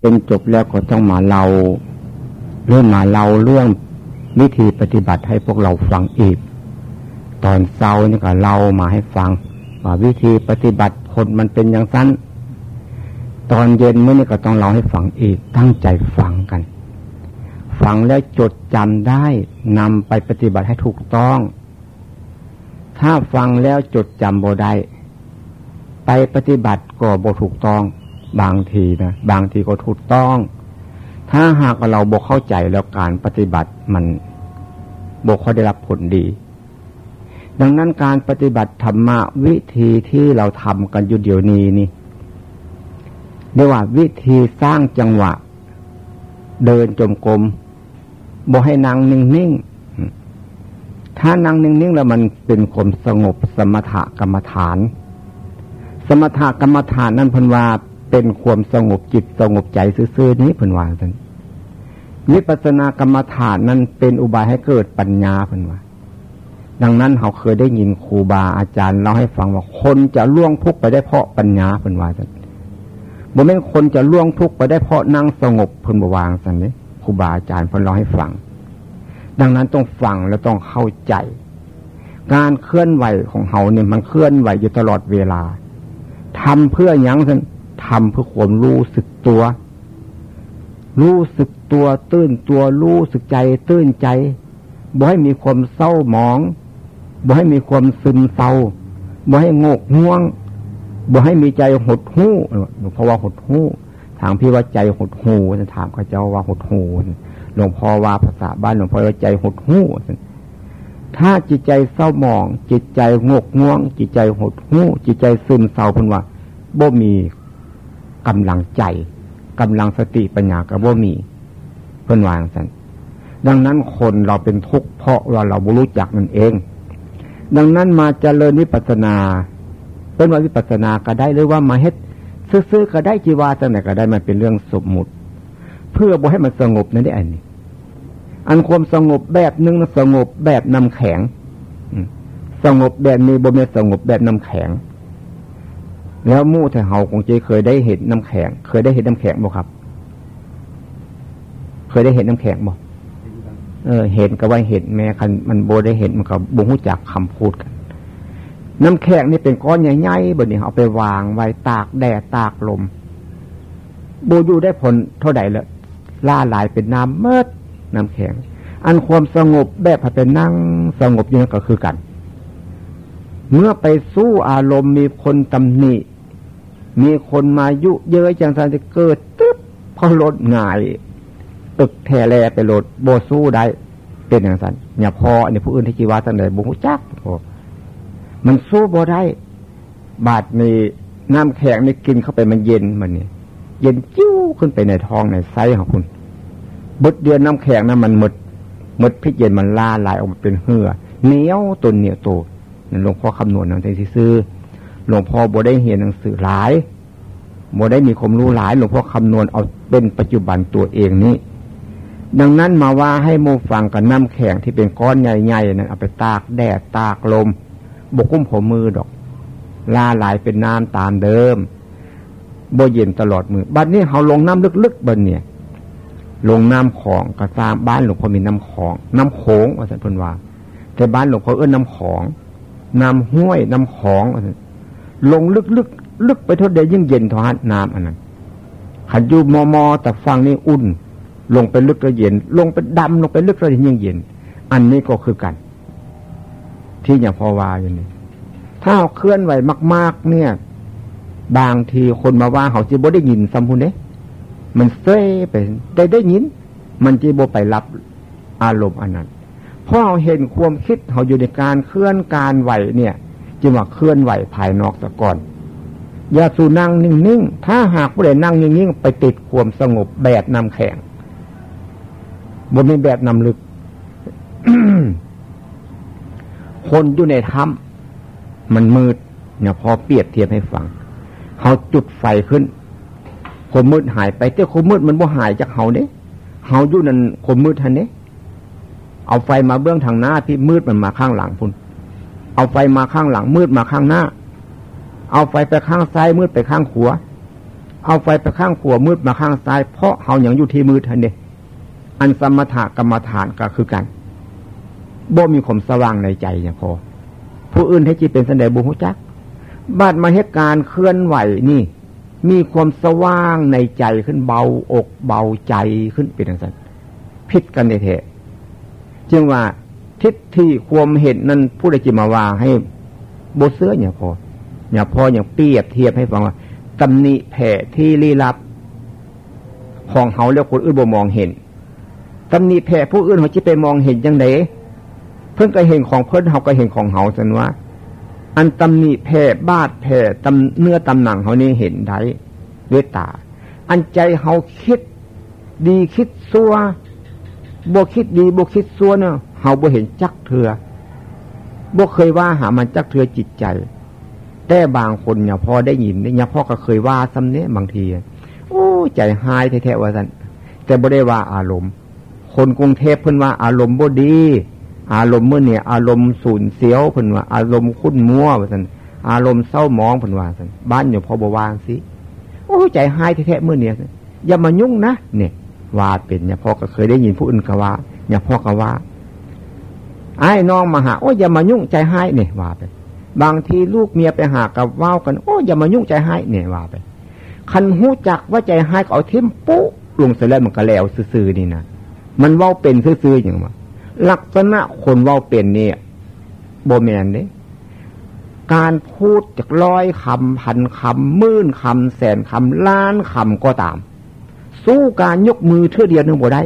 เป็นจบแล้วก็ต้องมาเล่าเรื่องมาเล่าเรื่องวิธีปฏิบัติให้พวกเราฟังอีก ตอนเช้านี่ก็เล่ามาให้ฟังว่าวิธีปฏิบัติผลมันเป็นอย่างนั้นตอนเย็นเมื่อนี้ก็ต้องเล่าให้ฟังอีกตั้งใจฟังกัน ฟังแล้วจดจำได้นำไปปฏิบัติให้ถูกต้อง ถ้าฟังแล้วจดจำบ่ได้ไปปฏิบัติก็บ่ถูกต้อง บางทีนะบางทีก็ถูกต้อง ถ้าหากเราบกเข้าใจแล้วการปฏิบัติมันบกเขาได้รับผลดี ดังนั้นการปฏิบัติธรรมะวิธีที่เราทำกันอยู่เดี๋ยวนี้นี่เรียกว่าวิธีสร้างจังหวะ เดินจมกรมบกให้นั่งนิ่งๆถ้านั่งนิ่งๆแล้วมันเป็นความสงบสมถกรรมฐาน สมถกรรมฐานนั่นพันว่า เป็นความสงบจิตสงบใจซื่อๆนี้เพิ่นว่าท่านวิปัสสนากรรมฐานนั้นเป็นอุบายให้เกิดปัญญาเพิ่นว่าดังนั้นเขาเคยได้ยินครูบาอาจารย์เล่าให้ฟังว่าคนจะล่วงทุกข์ไปได้เพราะปัญญาเพิ่นว่าท่านบ่แม่นคนจะล่วงทุกข์ไปได้เพราะนั่งสงบเพิ่นบวางสันนี้ครูบาอาจารย์เพิ่นเล่าให้ฟัง ดังนั้นต้องฟังแล้วต้องเข้าใจ การเคลื่อนไหวของเขาเนี่ยมันเคลื่อนไหวอยู่ตลอดเวลาทำเพื่อยั้งท่าน ทำเพื่อความรู้สึกตัว รู้สึกตัวตื้นตัวรู้สึกใจตื้นใจบ่ให้มีความเศร้าหมองบ่ให้มีความซึมเศร้าบ่ให้งกง่วงบ่ให้มีใจหดหู้เพราะว่าหดหู้ทางพี่ว่าใจหดหูจะถามข้าเจ้าว่าหดหูหลวงพ่อว่าภาษาบ้านหลวงพ่อว่าใจหดหู้ถ้าจิตใจเศร้าหมอง จิตใจงกง่วง จิตใจหดหู้จิตใจซึมเศร้าพันว่าบ่มี กำลังใจกำลังสติปัญญากระว่ามีเพื่อนวางสันดังนั้นคนเราเป็นทุกข์เพราะว่าเราบรู้จักนั่นเอง ดังนั้นมาเจริญวิปัสนาเป็นว่าวิปัสนาก็ได้หรือว่ามาเฮ็ดซื้อๆก็ได้จีวาจังไหนก็ได้มันเป็นเรื่องสมมุติ เพื่อบ่ให้มันสงบนั่นได้อันนี้อันความสงบแบบหนึ่งสงบแบบน้ำแข็งสงบแบบนี้บ่มีสงบแบบน้ำแข็ง แล้วมู่แต่เฮาคงจะเคยได้เห็นน้ำแข็ง เคยได้เห็นน้ำแข็งบ่ครับ เคยได้เห็นน้ำแข็งบ่เออ เห็นก็ว่าเห็นแม้คันมันโบได้เห็นมันก็บ่หูจักคำพูดกัน น้ำแข็งนี่เป็นก้อนใหญ่ๆบนนี้เอาไปวางไว้ตากแดดตากลมโบอยู่ได้ผลเท่าใดแล้วล่าหลายเป็นน้ำเมื่อน้ำแข็ง อันความสงบแบบพอเป็นนั่งสงบอยู่นั่นก็คือกัน เมื่อไปสู้อารมณ์มีคนตำหนิ มีคนมายุเยอะจังสันจะเกิดตึ๊บพอรถง่ายตึกแทแลไปรถโบสู้ได้ เป็นอย่างสันอย่าพอเนี่ยผู้อื่นที่จีวาสันเลยบุหุจักโอ้มันสู้โบได้ บาดมีน้ำแข็งนี่กินเข้าไปมันเย็นมันเนี่ยเย็นจิ้วขึ้นไปในท้องในไส้ของคุณบุดเดือนน้ำแข็งนะมันหมดหมดพิษเย็นมันล่าลายออกมาเป็นเหือเหนียวตัวเหนียวโตนั่นหลวงพ่อคำนวณนั่นเองที่ซื้อ หลวงพ่อบ่ได้เห็นหนังสือหลายบ่ได้มีความรู้หลายหลวงพ่อคำนวณเอาเป็นปัจจุบันตัวเองนี้ดังนั้นมาว่าให้โมฟังกับน้ำแข็งที่เป็นก้อนใหญ่ๆนั้นเอาไปตากแดดตากลมบกุ้มผมมือดอกลาหลายเป็นน้ำตามเดิมโบเย็นตลอดมือบัดนี้เขาลงน้ำลึกๆบนเนี่ย ลงน้ำของกระซามบ้านหลวงพ่อมีน้ำของ น้ำโขงว่าสันพนว่าแต่บ้านหลวงพ่อเอื้อนน้ำของ น้ำห้วยน้ำของ ลงลึกลึกลึกไปเทดเดียยิ่งเย็นทอดน้ำอันนั้นขันยูมอมอแต่ฟังนี่อุ่น ลงไปลึกแล้วเย็น ลงไปดำลงไปลึกแล้วยิ่งเย็น อันนี้ก็คือกัน ที่อย่างพอวาอย่างนี้ ถ้าเคลื่อนไหวมาก ๆ เนี่ย บางทีคนมาว่าเขาจีบได้ยินซัมพุนเนี่มันเซ่ไปได้ได้ยิน มันจีบไปรับอารมณ์อันนั้นเพราะเราเห็นความคิดเขาอยู่ในการเคลื่อนการไหวเนี่ย จึงว่าเคลื่อนไหวภายนอกซะก่อนอย่าสู่นั่งนิ่งๆ ถ้าหากผู้ใดนั่งนิ่งๆ ไปติดความสงบแบบนำแข็งบนมีแบบนำลึก คนอยู่ในถ้ำมันมืดเนี่ยพอเปรียบเทียบให้ฟังเขาจุดไฟขึ้นความมืดหายไป แต่ความมืดมันบ่หายจากเขาเนี้ยเขาอยู่นั่นความมืดทันเนี้ยเอาไฟมาเบื้องทางหน้าที่มืดมันมาข้างหลังพุ่น เอาไฟมาข้างหลังมืดมาข้างหน้า เอาไฟไปข้างซ้ายมืดไปข้างขวาเอาไฟไปข้างขวามืดมาข้างซ้าย เพราะเขาอย่างอยู่ที่มืดทันเดอันสมถะกรรมฐานก็คือกันบ่มีความสว่างในใจอย่างพอ ผู้อื่นให้จีเป็นสันเดบุหุจักบาดมาเหตุการเคลื่อนไหวนี่ มีความสว่างในใจขึ้นเบาอกเบาใจขึ้นเป็นอย่างนั้นพิษกันในเถะจึงว่า ทิศที่ความเห็นนั้นผู้ใดจิมาว่าให้โบเสื้อเนี่ยพอเนี่ยพออย่างเปรียบเทียบให้ฟังว่าตำหนิแผ่ที่ลี้ลับ ของเขาแล้วคนอื่นบ่มองเห็นตำหนิแผ่ผู้อื่นเขาจะไปมองเห็นยังไงเพิ่นก็เห็นของเพิ่นเขาก็เห็นของเขาสันว่า อันตำหนิแผ่บาดแผ่ตำเนื้อตำหนังเขานี่เห็นได้ด้วยตา อันใจเขาคิดดีคิดซัว บ่คิดดีบ่คิดซัวเนาะเฮาบ่เห็นจักเถือบ่เคยว่าหามันจักเถือจิตใจ แต่บางคนเนี่ยพอได้ยินเนี่ยพ่อก็เคยว่าซ้ำเนี้ยบางทีโอ้ใจหายแท้ๆว่าสันแต่บ่ได้ว่าอารมณ์ คนกรุงเทพเพิ่นว่าอารมณ์บ่ดี อารมณ์เมื่อเนี่ยอารมณ์สูญเสียวเพิ่นว่า อารมณ์คุ้นมัวว่าสันอารมณ์เศร้ามองเพิ่นว่าสันบ้านอยู่พอบวางสิโอ้ใจหายแท้ๆเมื่อเนี่ยอย่ามายุ่งนะเนี่ย ว่าเป็นเนี่ยพ่อก็เคยได้ยินผู้อื่นก็ว่าเนี่ยพ่อก็ว่าไอ้น้องมาหาโอ้ยอย่ามายุ่งใจให้เนี่ยว่าไป บางทีลูกเมียไปหากับว่าวกัน โอ้ยอย่ามายุ่งใจให้เนี่ยว่าไปคันหูจักว่าใจให้ก็เอาเทมปุ๊ลงเสร็จแล้วมันก็แล้วซื่อๆนี่นะมันว่าเป็นซื่อๆอย่างว่าลักษณะคนว่าเป็นเนี่ยโบแมนเนี่ยการพูดจากร้อยคำพันคำหมื่นคำแสนคำล้านคำก็ตาม สู้การยกมือเท่าเดียวนึงบ่ได้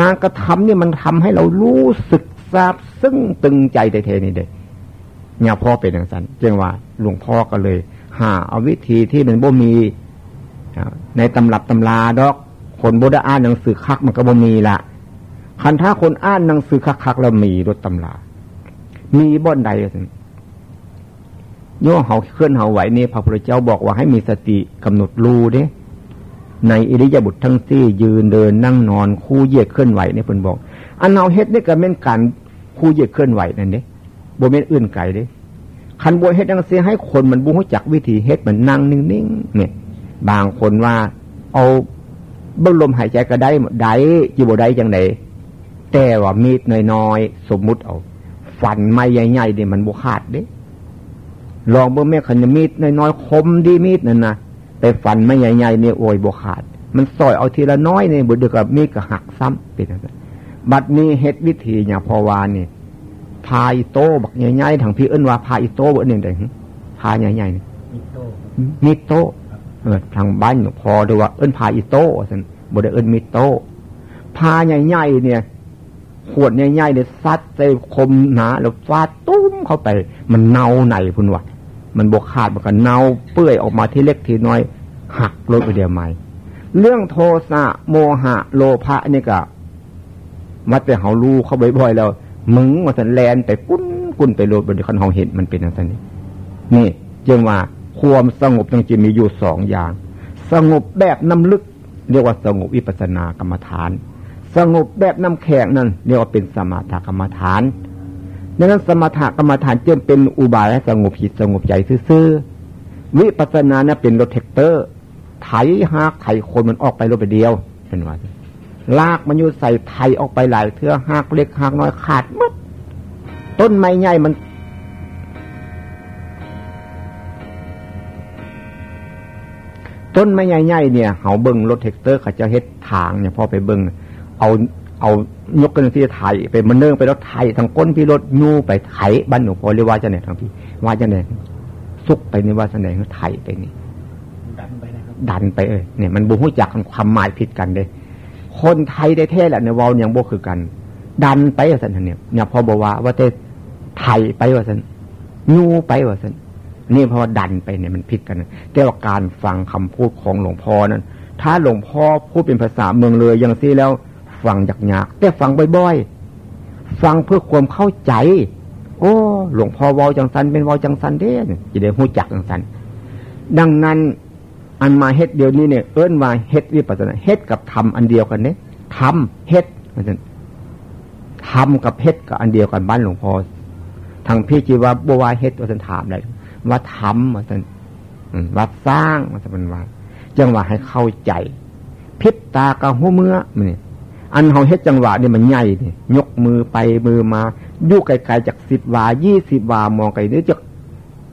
การกระทำเนี่ยมันทำให้เรารู้สึกทราบซึ่งตึงใจเทนี่เด็กเนี่ยพ่อเป็นอย่างนั้นจึงว่าหลวงพ่อก็เลย หาเอาวิธีที่มันบ่มีในตำรับตำราดอก คนบ่ได้อ่านหนังสือคักมันก็บ่มีละคันถ้าคนอ่านหนังสือคักคักแล้วมีรถตำรา มีบ่อนใดสิโย่เขาเคลื่อนเขาไหวนี่พระพุทธเจ้าบอกว่าให้มีสติกำหนดรู้เด้ ในอิริยาบถททั้งสี่ยืนเดินนั่งนอนคู่เยียดเคลื่อนไหวเนี่เพิ่นบอก อันเอาเฮ็ดนี่ก็เป็นการคู่เยียดเคลื่อนไหวนั่นเด้บ่เป็นอื่นไกลเด้คันบวเฮ็ดดังเสียให้คนมันบุ้งจักวิธีเฮ็ดมันนั่งนิ่งๆเนี่ย บางคนว่า เอาเบิ้ลมหายใจก็ได้ได้จีบได้จังไหนแต่ว่ามีดน้อยๆสมมุติเอา ฟันไม่ใหญ่ๆเนี่ยมันบุขาดเด้ลองเบิ้งแม่ขันมีดน้อยๆคมดีมีดนั่นนะ แต่ฟันไม่ใหญ่ๆเนี่ยโอยบุขาด มันซอยเอาทีละน้อยเนี่ยบุดเดือกับมีก็หักซ้ำเป็นะไรบัดนี้เฮ็ดวิธีอย่างพอวานเนี่ยพาอิโต้บักใหญ่ๆทางพี่เอิ้นว่าพาอิโต้บ่หนึ่งแต่พาใหญ่ๆเนี่ยมิโต้เออทางบ้านพอดูว่าเอิ้นพาอิโต้สันบ่ได้เอิ้นมิโต้พาใหญ่ๆเนี่ยขวดใหญ่ๆเนี่ยซัดใส่คมหนาแล้วฟาดตุ้มเข้าไป มันเน่าไหนพุ่นวะ มันบกขาดมันก็เน่าเปื่อยออกมาที่เล็กทีน้อย หักลดไปเดียวใหม่ เรื่องโทสะโมหะ โลภะนี่ก็มัดไปเขาลูเขาบ่อยๆแล้วมึงมาสันแลนไปกุ้นกุ้นไปโลดบนคันเขาเห็นมันเป็นอย่างนี้นี่จึงว่าความสงบจริงๆมีอยู่สองอย่าง สงบแบบน้ำลึก เรียกว่าสงบวิปัสสนากรรมฐาน สงบแบบน้ำแข็งนั่นเรียกว่าเป็นสมาธิกรรมฐาน ดังนั้นสมถกรรมฐานจึงเป็นอุบายสงบจิตสงบใจซื่อวิปัสสนาเนี่ยเป็นรถแท็กเตอร์ ไถหากไถคนมันออกไปรถไปเดียวเป็นว่าลากมันอยู่ใส่ไถออกไปหลายเทือหากเล็กหากน้อยขาดมัดต้นไม้ใหญ่มันต้นไม้ใหญ่ๆเนี่ยเขาเบิ้งรถแท็กเตอร์เขาจะเฮ็ดทางเนี่ยพอไปเบิ้งเอาเอา ยกกันที่ไทยไปมันเนื่องไปรถไทยทางก้นพี่รถนูไปไถบ้านหนูพอเรียกว่าจะไหนทางพี่ว่าจะไหนซุกไปนี่ว่าจะไหนไทยไปนี่ดันไปนะครับดันไปเอ้ยเนี่ยมันบูฮู้จักความหมายผิดกันเลยคนไทยได้แท้แหละในวอลยังบ่คือกัน ดันไปว่าสันเนี่ยเนี่ยพอบอกว่าว่าเตไทยไปว่าสันนูไปว่าสันนี่เพราะดันไปเนี่ยมันผิดกันแต่ว่าการฟังคำพูดของหลวงพ่อนั้นถ้าหลวงพ่อพูดเป็นภาษาเมืองเลยอย่างซี่แล้ว ฟังยากยากแต่ฟังบ่อยๆ ฟังเพื่อความเข้าใจ โอ้ หลวงพ่อวอจังสันเป็นวอจังสันเด้จะได้หูจักจังสันดังนั้น อันมาเฮ็ดเดียวนี้เนี่ยเอิ้นว่าเฮ็ดวิปัสสนาเฮ็ดกับทำอันเดียวกันเนี่ยทำเฮ็ดมันทำกับเฮ็ดกับอันเดียวกันบ้านหลวงพ่อทางพี่จีว่าบัวเฮ็ดว่าสันถามเลยว่าทำว่าสันว่าสร้างว่าสันว่าจจังหวะให้เข้าใจ พิบตากระหัวเมื่อนี่ อันเขาเฮ็ดจังหวะนี่มันใหญ่นี่ยกมือไปมือมายู่ไกลๆจากสิบวายี่สิบวามองไกลนี่จาก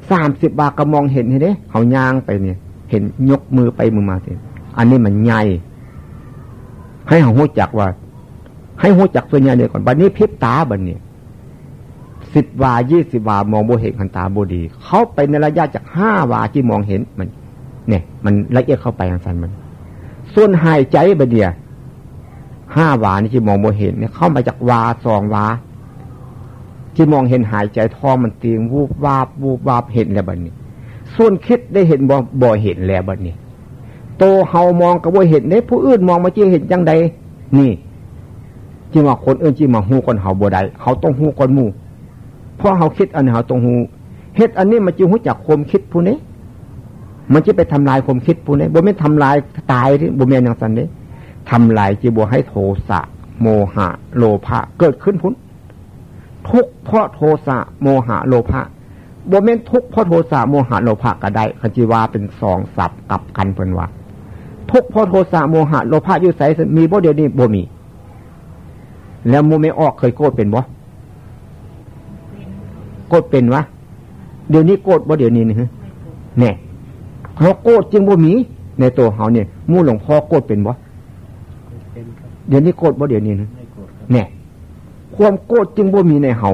สามสิบวาก็มองเห็นเห็นเด้เขาย่างไปเนี่ย เห็นยกมือไปมือมาสิอันนี้มันใหญ่ให้เขาหูจักว่า ให้หูจักส่วนใหญ่เดียก่อนบัดนี้พิบตาบัดนี้สิบวายี่สิบวามองโบเห็นขันตาโบดี เขาไปในระยะจากห้าวาที่มองเห็นมัน เนี่ย มันละเอียดเข้าไปทางสันมัน ส่วนหายใจบัดเดีย ห้าวานี่ที่มองโบเห็นเนี่ยเข้ามาจากวาสองวา ที่มองเห็นหายใจท้องมันตีงวูบวาบวูบวาบเห็นแล้วบัดนี้ ส่วนคิดได้เห็นบ่บ่เห็นแล้วบัดนี้ โตเฮามองกับบ่เห็นได้ผู้อื่นมองมาจีเห็นจังใดนี่จีว่าคนอื่นจีมาหูคนเฮาบ่ได้เขาต้องหูคนมู่เพราะเขาคิดอันนี้เขาต้องหูเฮ็ดอันนี้มันจะหูจากความคิดผู้นี้มันจะไปทำลายความคิดผู้นี้บ่ไม่ทำลายตายที่บ่แม่นอย่างสันนี้ ทำลายจีบ่ให้โทสะ โมหะ โลภะเกิดขึ้นพุ้นทุกเพราะโทสะโมหะโลภะบ่แม่นทุกเพราะโทสะโมหะโลภะก็ได้คันจีว่าเป็นสองสับกับกันเพิ่นว่าทุกเพราะโทสะโมหะโลภะอยู่ใสมีบ่เดียวนี้บ่มี แล้วโมไม่ออกเคยโกรธเป็นบ่โกรธเป็นวะเดี๋ยวนี้โกรธบ่เดี๋ยวนี้นี่เนี่ยเขาโกรธจึงบ่มี ในตัวเขาเนี่ยมู่หลวงพ่อโกรธเป็นบ่ เดี๋ยวนี้โกรธบ่เดี๋ยวนี้นะเนี่ย ความโกรธจึงบ่มีในเฮา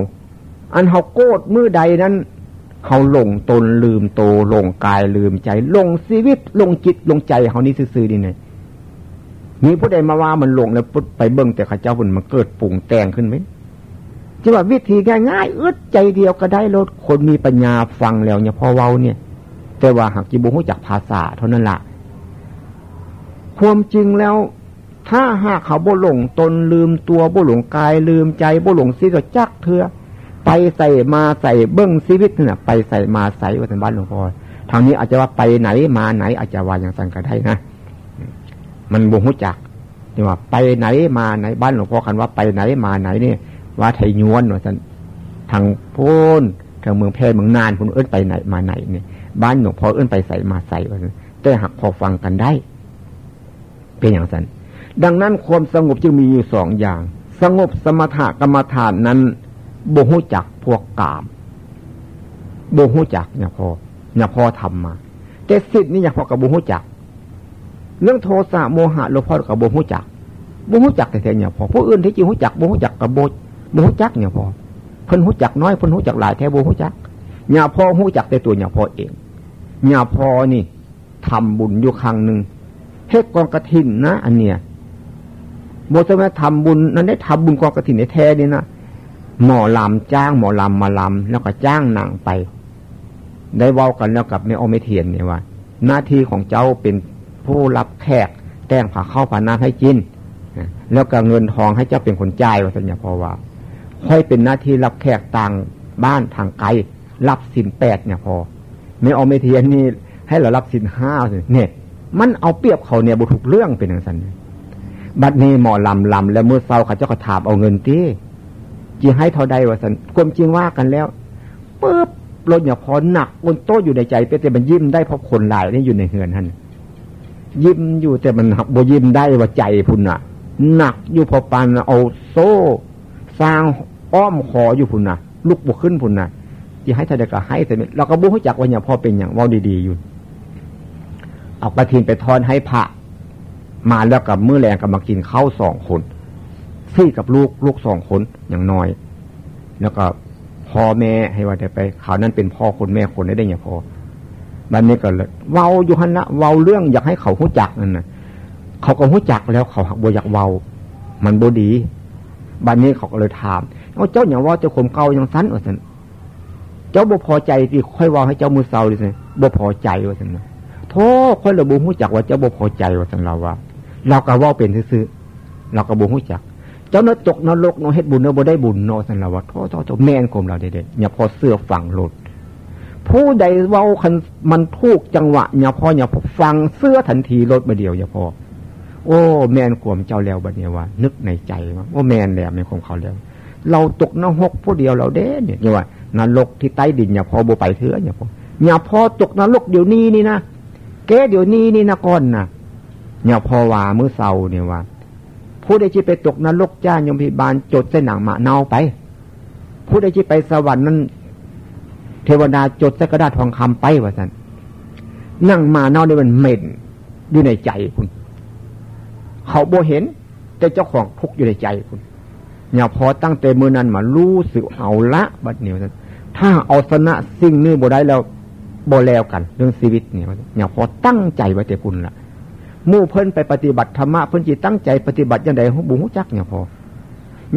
อันเฮาโกรธมือใดนั้นเฮาหลงตนลืมโตหลงกายลืมใจหลงชีวิตหลงจิตหลงใจเฮานี่ซื่อๆนี่ไงมีผู้ใดมาว่ามันหลงแล้วปุ๊บไปเบิ่งแต่ข้าเจ้าบุญมันเกิดปุ่งแต่งขึ้นไหมจะว่าวิธีง่ายๆอึดใจเดียวก็ได้ลดคนมีปัญญาฟังแล้วเนี่ยพอเว้าเนี่ย แต่ว่าหากจิบุหูจักภาษาเท่านั้นละความจริงแล้ว ถ้าหากเขาบ่หลงตนลืมตัวบ่หลงกายลืมใจบ่หลงสิก็จักเถื่อไปใส่มาใส่เบิ้องชีวิตเนี่ยไปใส่มาใส่วัฒนบ้านหลวงพ่อทางนี้อาจจะว่าไปไหนมาไหน อาจจะว่าอย่างสังกัดได้นะมันบ่หูจักนี่ว่า ไปไหนมาไหนบ้านหลวงพ่อคันว่าไปไหนมาไหนเนี่ยว่าไทยยวนว่าท่านทางพูนทางเมืองแพร่เมืองนานคุณเอื้นไปไหนมาไหนเนี่ยบ้านหลวงพ่อเอื้นไปใส่มาใส่ว่าแต่หักพอฟังกันได้ เป็นอย่างนั้น ดังนั้นความสงบจึงมีอยู่สองอย่าง สงบสมถกรรมฐานนั้นโบหูจักพวกกามโบหูจักเนี่ยพอเนี่ยพอทำมาแต่สิทธิ์นี่เนี่ยพอกับโบหูจัก เรื่องโทสะโมหะหลวงพ่อกับโบหูจักโบหูจักแต่เนี่ยพอผู้อื่นที่จริงหูจักโบหูจักกับโบโบหูจักเนี่ยพอเพิ่นหูจักน้อยเพิ่นหูจักหลายแท้โบหูจักเนี่ยพอหูจักแต่ตัวเนี่ยพอเองเนี่ยพอนี่ทำบุญอยู่ครั้งหนึ่งเฮ็ดกองกระถินนะ อันเนี้ย โบจะมาทำบุญนั้นได้ทำบุญกองกระถินในแท้นี่นะหมอลำจ้างหมอลำมาลำแล้วก็จ้างนังไป ได้เว้ากันแล้วกับแม่อเมเทียนเนี่ยว่า หน้าที่ของเจ้าเป็นผู้รับแขกแต่งผ่าเข้าผ่าน้ำให้กินแล้วก็เงินทองให้เจ้าเป็นคนจ่ายว่าสัญญาพอว่าค่อยเป็นหน้าที่รับแขกต่างบ้านทางไกลรับสินแปดเนี่ยพอ ไม่อเมเทียนนี่ให้เรารับสินห้าเนี่ยมันเอาเปรียบเขาเนี่ยบุถูกเรื่องเป็นอย่างนั้น บัดนี้หมอลำลำแล้วเมื่อเศร้าเขาเจ้าก็ถามเอาเงินที่จะให้เท่าใดวะสันความจริงว่ากันแล้วปุ๊บรถอย่าพอหนักบนโต๊ะอยู่ในใจไปแต่มันยิ้มได้เพราะคนหลายนี่อยู่ในเฮือนท่านยิ้มอยู่แต่มันหักโบยิ้มได้ว่าใจพุ่นอะ หนักอยู่พอปันเอาโซ่ สร้างอ้อมขออยู่พุ่นน่ะ ลุกบวขึ้นพุ่นน่ะจะให้เท่าใดก็ให้แต่เราก็บุ้งจักว่าอย่าพอเป็นอย่างว่าดีๆอยู่ เอากระถินไปทอนให้พระ มาแล้วกับมือแรงกับมากินข้าวสองคนซี่กับลูกลูกสองคนอย่างน้อย แล้วก็พ่อแม่ให้ว่าได้ไปเขาวนั้นเป็นพ่อคนแม่คนได้ได้อย่างพอบันนี้ก็เลยเว้าอยู่หันละเว้าเรื่องอยากให้เขาหู้จักนั่นนะเขาก็หู้จักแล้วเขาหักบอยากเว้ามันบดีบันนี้เขาก็เลยถามเอาเจ้าอย่างว่าเจ้าข่มเก่าอย่างสั้นว่าสันเจ้าบ่พอใจที่ค่อยว่าให้เจ้ามือเศร้าดิสิบ่พอใจว่าสันนะโทษค่อยระบุหู้จักว่าเจ้าบ่พอใจว่าสันเราว่า เราก็ว่าเป็นซื่อเราก็บ่หู้จัก เจ้าเนื้อตกนรกเนาเฮ็ดบุญเนาบ่ได้บุญเนาสันละวัดโทษโทษแม่นกลมเราเด็ดอย่าพอเสื้อฝังหลุดผู้ใดเว้าคันมันทุกจังหวะอย่าพออย่าพอฟังเสื้อทันทีลดมาเดียวอย่าพอ โอ้ แมนกลมเจ้าแล้วบัดเนี่ยว่านึกในใจว่าโอ้แมนแล้วแมนของเขาแล้ว เราตกนรกผู้เดียวเราเด้เนี่ยนี่ว่านรกที่ใต้ดินอย่าพอโบไปเถื่ออย่าพออย่าพอตกนรกเดี๋ยวนี้นี่นะเกเดี๋ยวนี้นี่นะก้อนนะ เนี่ยพอว่ามือเศร้าเนี่ยว่าผู้ใดที่ไปตกนรกจ้ายมพิบาลจดเส้นหนังมาเนาไป ผู้ใดที่ไปสวรรค์นั้น เทวดาจดใส่กระดาษทองคำไปว่าสันนั่งมาเน่าเนี่ยมันเหม็นอยู่ในใจคุณเขาโบเห็น แต่เจ้าของทุกอยู่ในใจคุณอย่าพอตั้งแต่มือนั้นมารู้สึกเอาละบัดเนี่ยวถ้าเอาสนะสิ่งนี้บ่ได้แล้วบ่แล้วกัน เรื่องชีวิตเนี่ยอย่าพอตั้งใจไว้แต่คุณละ มู่เพิ่นไปปฏิบัติธรรมะเพิ่นจีตั้งใจปฏิบัติยังไงบุหุจักเนี่ยพอ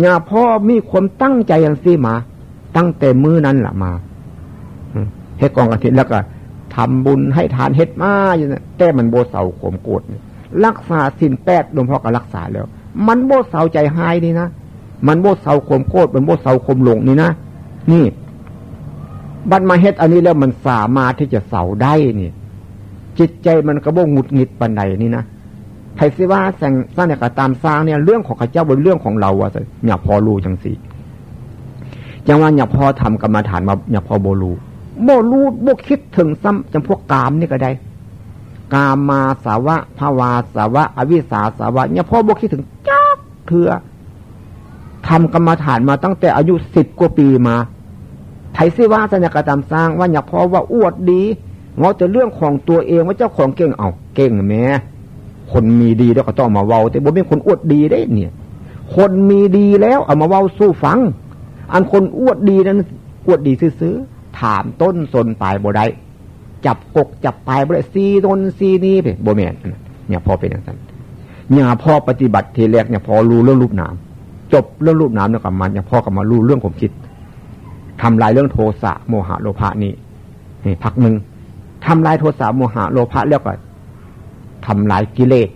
อย่าพ่อมีความตั้งใจอย่างซีมา ตั้งแต่มือนั้นละมาเฮ็ดกองกระถินแล้วก็ทำบุญให้ทานเฮ็ดมาอย่างนั้แต่มันโบเสาข่มโกรธรักษาสินแปดหลวงพ่อก็รักษาแล้ว มันโบเสาใจหายนี่นะมันโบเสาข่มโกรธมันโบเสาข่มหลงนี่นะนี่บันมาเฮ็ดอันนี้แล้วมันสามารถที่จะเสาได้นี่ จิตใจมันกระโบงหงุดหงิดปันใดนี่นะไทยสิว่าแสงสร้างเนี่ยก็ตามสร้างเนี่ยเรื่องของข้าเจ้าเป็นเรื่องของเราอะอย่าพอรู้จังสิจังว่าอย่าพอทำกรรมฐานมาอย่าพอโบลูโบลูโบคิดถึงซ้ำจำพวกกามนี่ก็ได้ กามาสาวะภาวาสาวะ อวิสาสาวะอย่าพอโบคิดถึงจักเถื่อทำกรรมฐานมาตั้งแต่อายุสิบกว่าปีมาไทยซิว่าสัญญากรรมสร้างว่าอยากพอว่าอวดดี ว่าจะเรื่องของตัวเองว่าเจ้าของเก่งเอาเก่งแม้คนมีดีแล้วก็ต้องมาเว้า แต่บ่เป็นคนอวดดีได้เนี่ย คนมีดีแล้วเอามาเว้าสู้ฟัง อันคนอวดดีนั้นอวดดีซื้อถามต้นสนปลายบ่ได้จับกกจับปลายบ่ได้ซีต้นซีนี้ไปบ่แม่นเนี่ยพอเป็นอย่างนั้นเนี่ยพอปฏิบัติทีแรกเนี่ยพอรู้เรื่องรูปนามจบเรื่องรูปนามเนี่ยกับมันเนี่ยพอกับมารู้เรื่องผมคิดทำลายเรื่องโทสะโมหะโลภะนี่นี่พักหนึ่ง ทำลายโทสะโมหะโลภะแล้วก็ทำลายกิเลส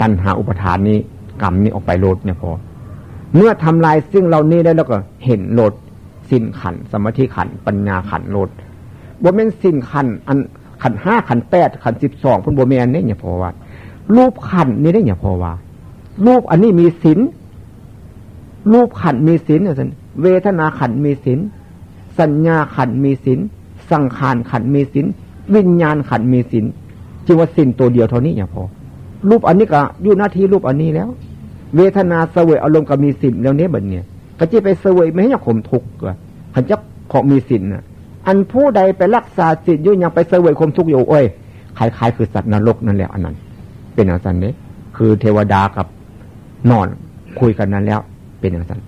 ตัณหาอุปทานนี้ กรรมนี้ออกไปโลดเนี่ยพอ เมื่อทำลายซึ่งเรานี้ได้แล้วก็เห็นโลดสิ้นขัน สมาธิขัน ปัญญาขันโลดบวเมนสิ้นขัน อันขันห้าขันแปดขันสิบสองพุ่นบเมนนี่เนี่ยพอว่า รูปขันนี่ได้เนี่ยพอว่า รูปอันนี้มีศีลรูปขันมีศีลเนี่ยเวทนาขันมีศีลสัญญาขันมีศีลสังขารขันมีศีล วิญญาณขันมีศีลจึงว่าสินตัวเดียวเท่านี้อย่างพอ รูปอันนี้ก็อยู่หน้าที่รูปอันนี้แล้ว เวทนาเสวยอารมณ์ก็มีสินแล้วเนี้ยบัดเนี่ยก็จะไปเสวยไม่ให้ยังขมทุกข์ก็ขันจะของมีสินอะอันผู้ใดไปรักษาสินยุ่ยังไปเสวยขมทุกข์อยู่โอ้ยคล้ายๆคือสัตว์นรกนั่นแหละอันนั้น เป็นอย่างนั้นเนี่ยคือเทวดากับนอนคุยกันนั้นแล้ว เป็นอย่างนั้น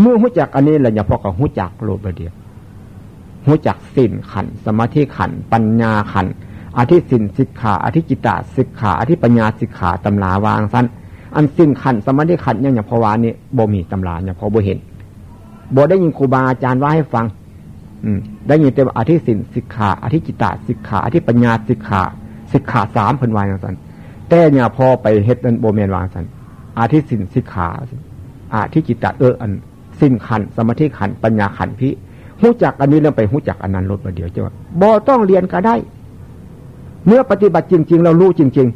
เมื่อหู้จักอันนี้เราอย่าพอกับหู้จักโลภเดียว หูจักสินขัน สมาธิขัน ปัญญาขันอธิสินสิกขาอธิจิตาสิกขาอธิปัญญาสิกขาตำลาวางสั้นอันสินขันสมาธิขันยังอย่างพวานี่บ่มีตำราอย่างพอบ่เห็นบ่ได้ยินครูบาอาจารย์ว่าให้ฟัง อืม ได้ยินแต่อธิสินสิกขาอธิจิตาสิกขาอธิปัญญาสิกขาสิกขาสามพันวายางสั้นแต่เนี่ยพอไปเฮ็ดนั้นโบเมนวางสั้นอธิสินสิกขาอธิจิตาเอออัน สิ้นขันสมาธิขันปัญญาขันพิ หู้จักอันนี้เรื่องไปหู้จักอันนั้นลดมาเดียวจ้าบ่ต้องเรียนก็ได้ เมื่อปฏิบัติจริง ๆ เรารู้จริง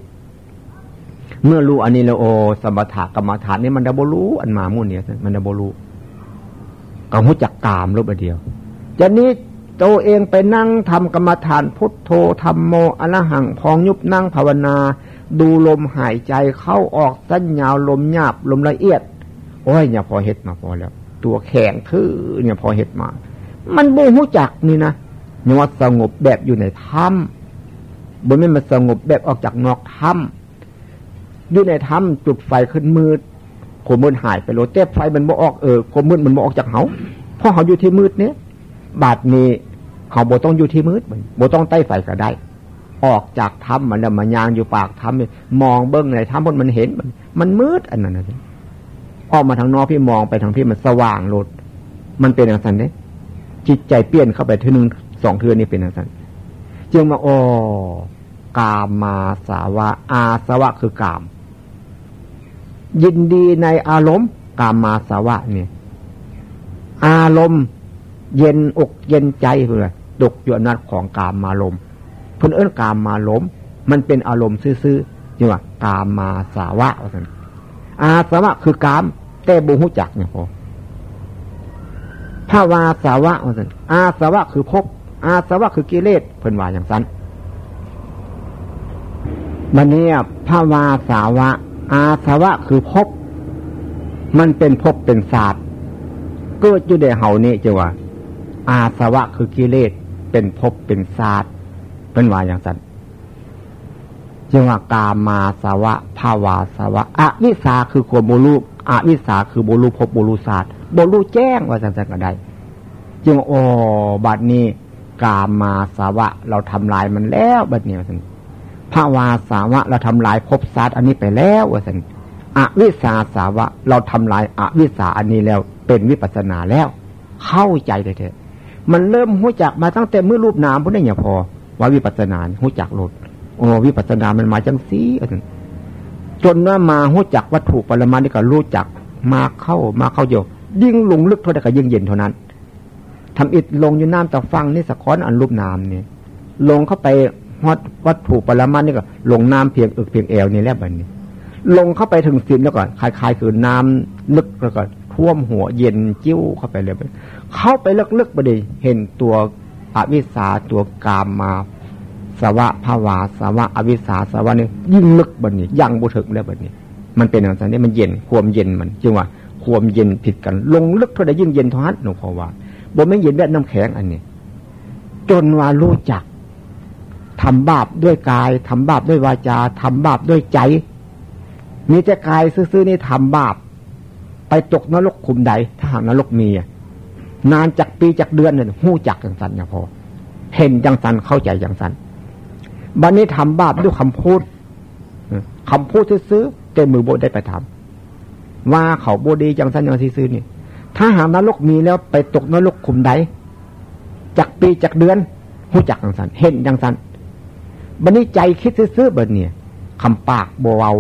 ๆ เมื่อรู้อันนี้แล้วโอสมถะกรรมฐานนี่มันดับรู้อันมามุ่นเนี่ยมันดับรู้ก็หู้จักกามลดมาเดียวจะนี้ตัวเองไปนั่งทำกรรมฐานพุทโธธรรมโมอรหังพองยุบนั่งภาวนา ดูลมหายใจเข้าออกสั้นยาวลมหยาบลมละเอียด โอ้ยเนี่ยพอเห็ดมาพอแล้ว ตัวแข็งทื่อเนี่ยพอเห็ดมา มันบูหูจักนี่นะเนี่ว่าสงบแบบอยู่ในถ้ำบนไม่มาสงบแบบออกจากนอกถ้ำอยู่ในถ้ำจุดไฟขึ้นมืดขมมืดหายไปโลเต้ไฟมันบ่ออกเออขมมืดมันบ่ออกจากเขาเพราะเขาอยู่ที่มืดเนี้ยบาดนี้เขาบ่ต้องอยู่ที่มืดมันบ่ต้องใต้ไฟก็ได้ ออกจากถ้ำมันมันยางอยู่ปากถ้ำมองเบิ้องในถ้ำบนมันเห็นมัน มันมืดอันนั้นนะออกมาทางนอกพี่มองไปทางพี่มันสว่างโลดมันเป็นอย่างนั้นเนี่ย จิตใจเปลี่ยนเข้าไปทีหนึ่งสองเทือนี่เป็นอย่างนั้นจึงมาโอกามมาสาวะ อาสวะคือกาม ยินดีในอารมณ์ กามมาสาวะเนี่ย อารมณ์เย็นอกเย็นใจเพื่อตกอยู่นัดของกามมาลมเพื่อนเอิ้นกามมาลมมันเป็นอารมณ์ซื่อๆนี่ว่ากามมาสาวะว่าสันอาสวะคือกาม แต่บุหุจักเนี่ยพอ ภาวาสาวะว่าสันอาสาวะคือภพอาสวะคือกิเลสเพิ่นว่าอย่างสั้นบันนี้ภาวาสาวะ อาสวะคือภพมันเป็นภพเป็นศาสตร์เกิดอยู่ในเฮานี่จังว่า อาสวะคือกิเลสเป็นภพเป็นศาสตร์เป็นว่าอย่างสั้น จังว่ากามาสวะภาวาสวะอวิสาคือความบูรุอวิสาคือบูรุภพบูรุศาสตร์บูรุแจ้งว่าสันสันก็ไดจึงโอ้บัดนี้กามาสาวะ เราทำลายมันแล้วบัดนี้ว่าสันภาวาสาวะ เราทำลายภพศาสตร์อันนี้ไปแล้วว่าสันอวิสาสาวะ เราทำลายอวิสาอันนี้แล้วเป็นวิปัสนาแล้ว เข้าใจเลยเถอะ มันเริ่มหู้จักมาตั้งแต่เมื่อรูปนามพุทธเนี่ยพอว่าวิปัสนาหู้จักหลุด โอ้วิปัสสนามันมาจังสีจนว่ามาหู้จักวัตถุปรมานี่ก็รู้จัก มาเข้ามาเข้าโยยิ่งลงลึกเท่าใดก็ยิ่งเย็นเท่านั้นทำอิดลงอยู่น้ำตะฟังนี่สะค้อนอันรูปนามเนี่ยลงเข้าไปฮอดวัตถุปรมานี่ก็ ลงน้ำเพียงอึกเพียงเอวนี่แหละบัดนี้ ลงเข้าไปถึงสินแล้วก่อนคลายๆคือน้ำลึกแล้วก็ท่วมหัวเย็นจิ้วเข้าไปเลยเข้าไปลึกๆไปเลยเห็นตัวอวิสาตัวกามมา สวะภาวาสวะอวิสาสวะนี่ยิ่งลึกบันนี้ยังบุถึงแล้วบันนี้ มันเป็นอย่างนี้มันเย็นความเย็นมันจึงว่าความเย็นผิดกัน ลงลึกเท่าใดยิ่งเย็นเท่านั้นหลวงพ่อว่าบ่ไม่เย็นแบบน้ำแข็งอันนี้ จนว่ารู้จักทำบาปด้วยกายทำบาปด้วยวาจาทำบาปด้วยใจมีแต่กายซื่อๆนี่ทำบาป ไปตกนรกขุมใด ถ้าหากนรกมีนานจากปีจากเดือนเนี่ยหู้จักอย่างสันอย่างพอเห็นอย่างสันเข้าใจอย่างสัน บันนี้ทำบาปด้วยคำพูดคำพูดซื้อเต็มมือโบได้ไปทำว่าเขาโบดีจังสันอย่างซื้อนี่ ถ้าหากนรกมีแล้วไปตกนรกขุมใดจากปีจากเดือนหู้จักอย่างสันเห็นอย่างสันบันนี้ใจคิดซื้อๆแบบนี้คำปากโบเวา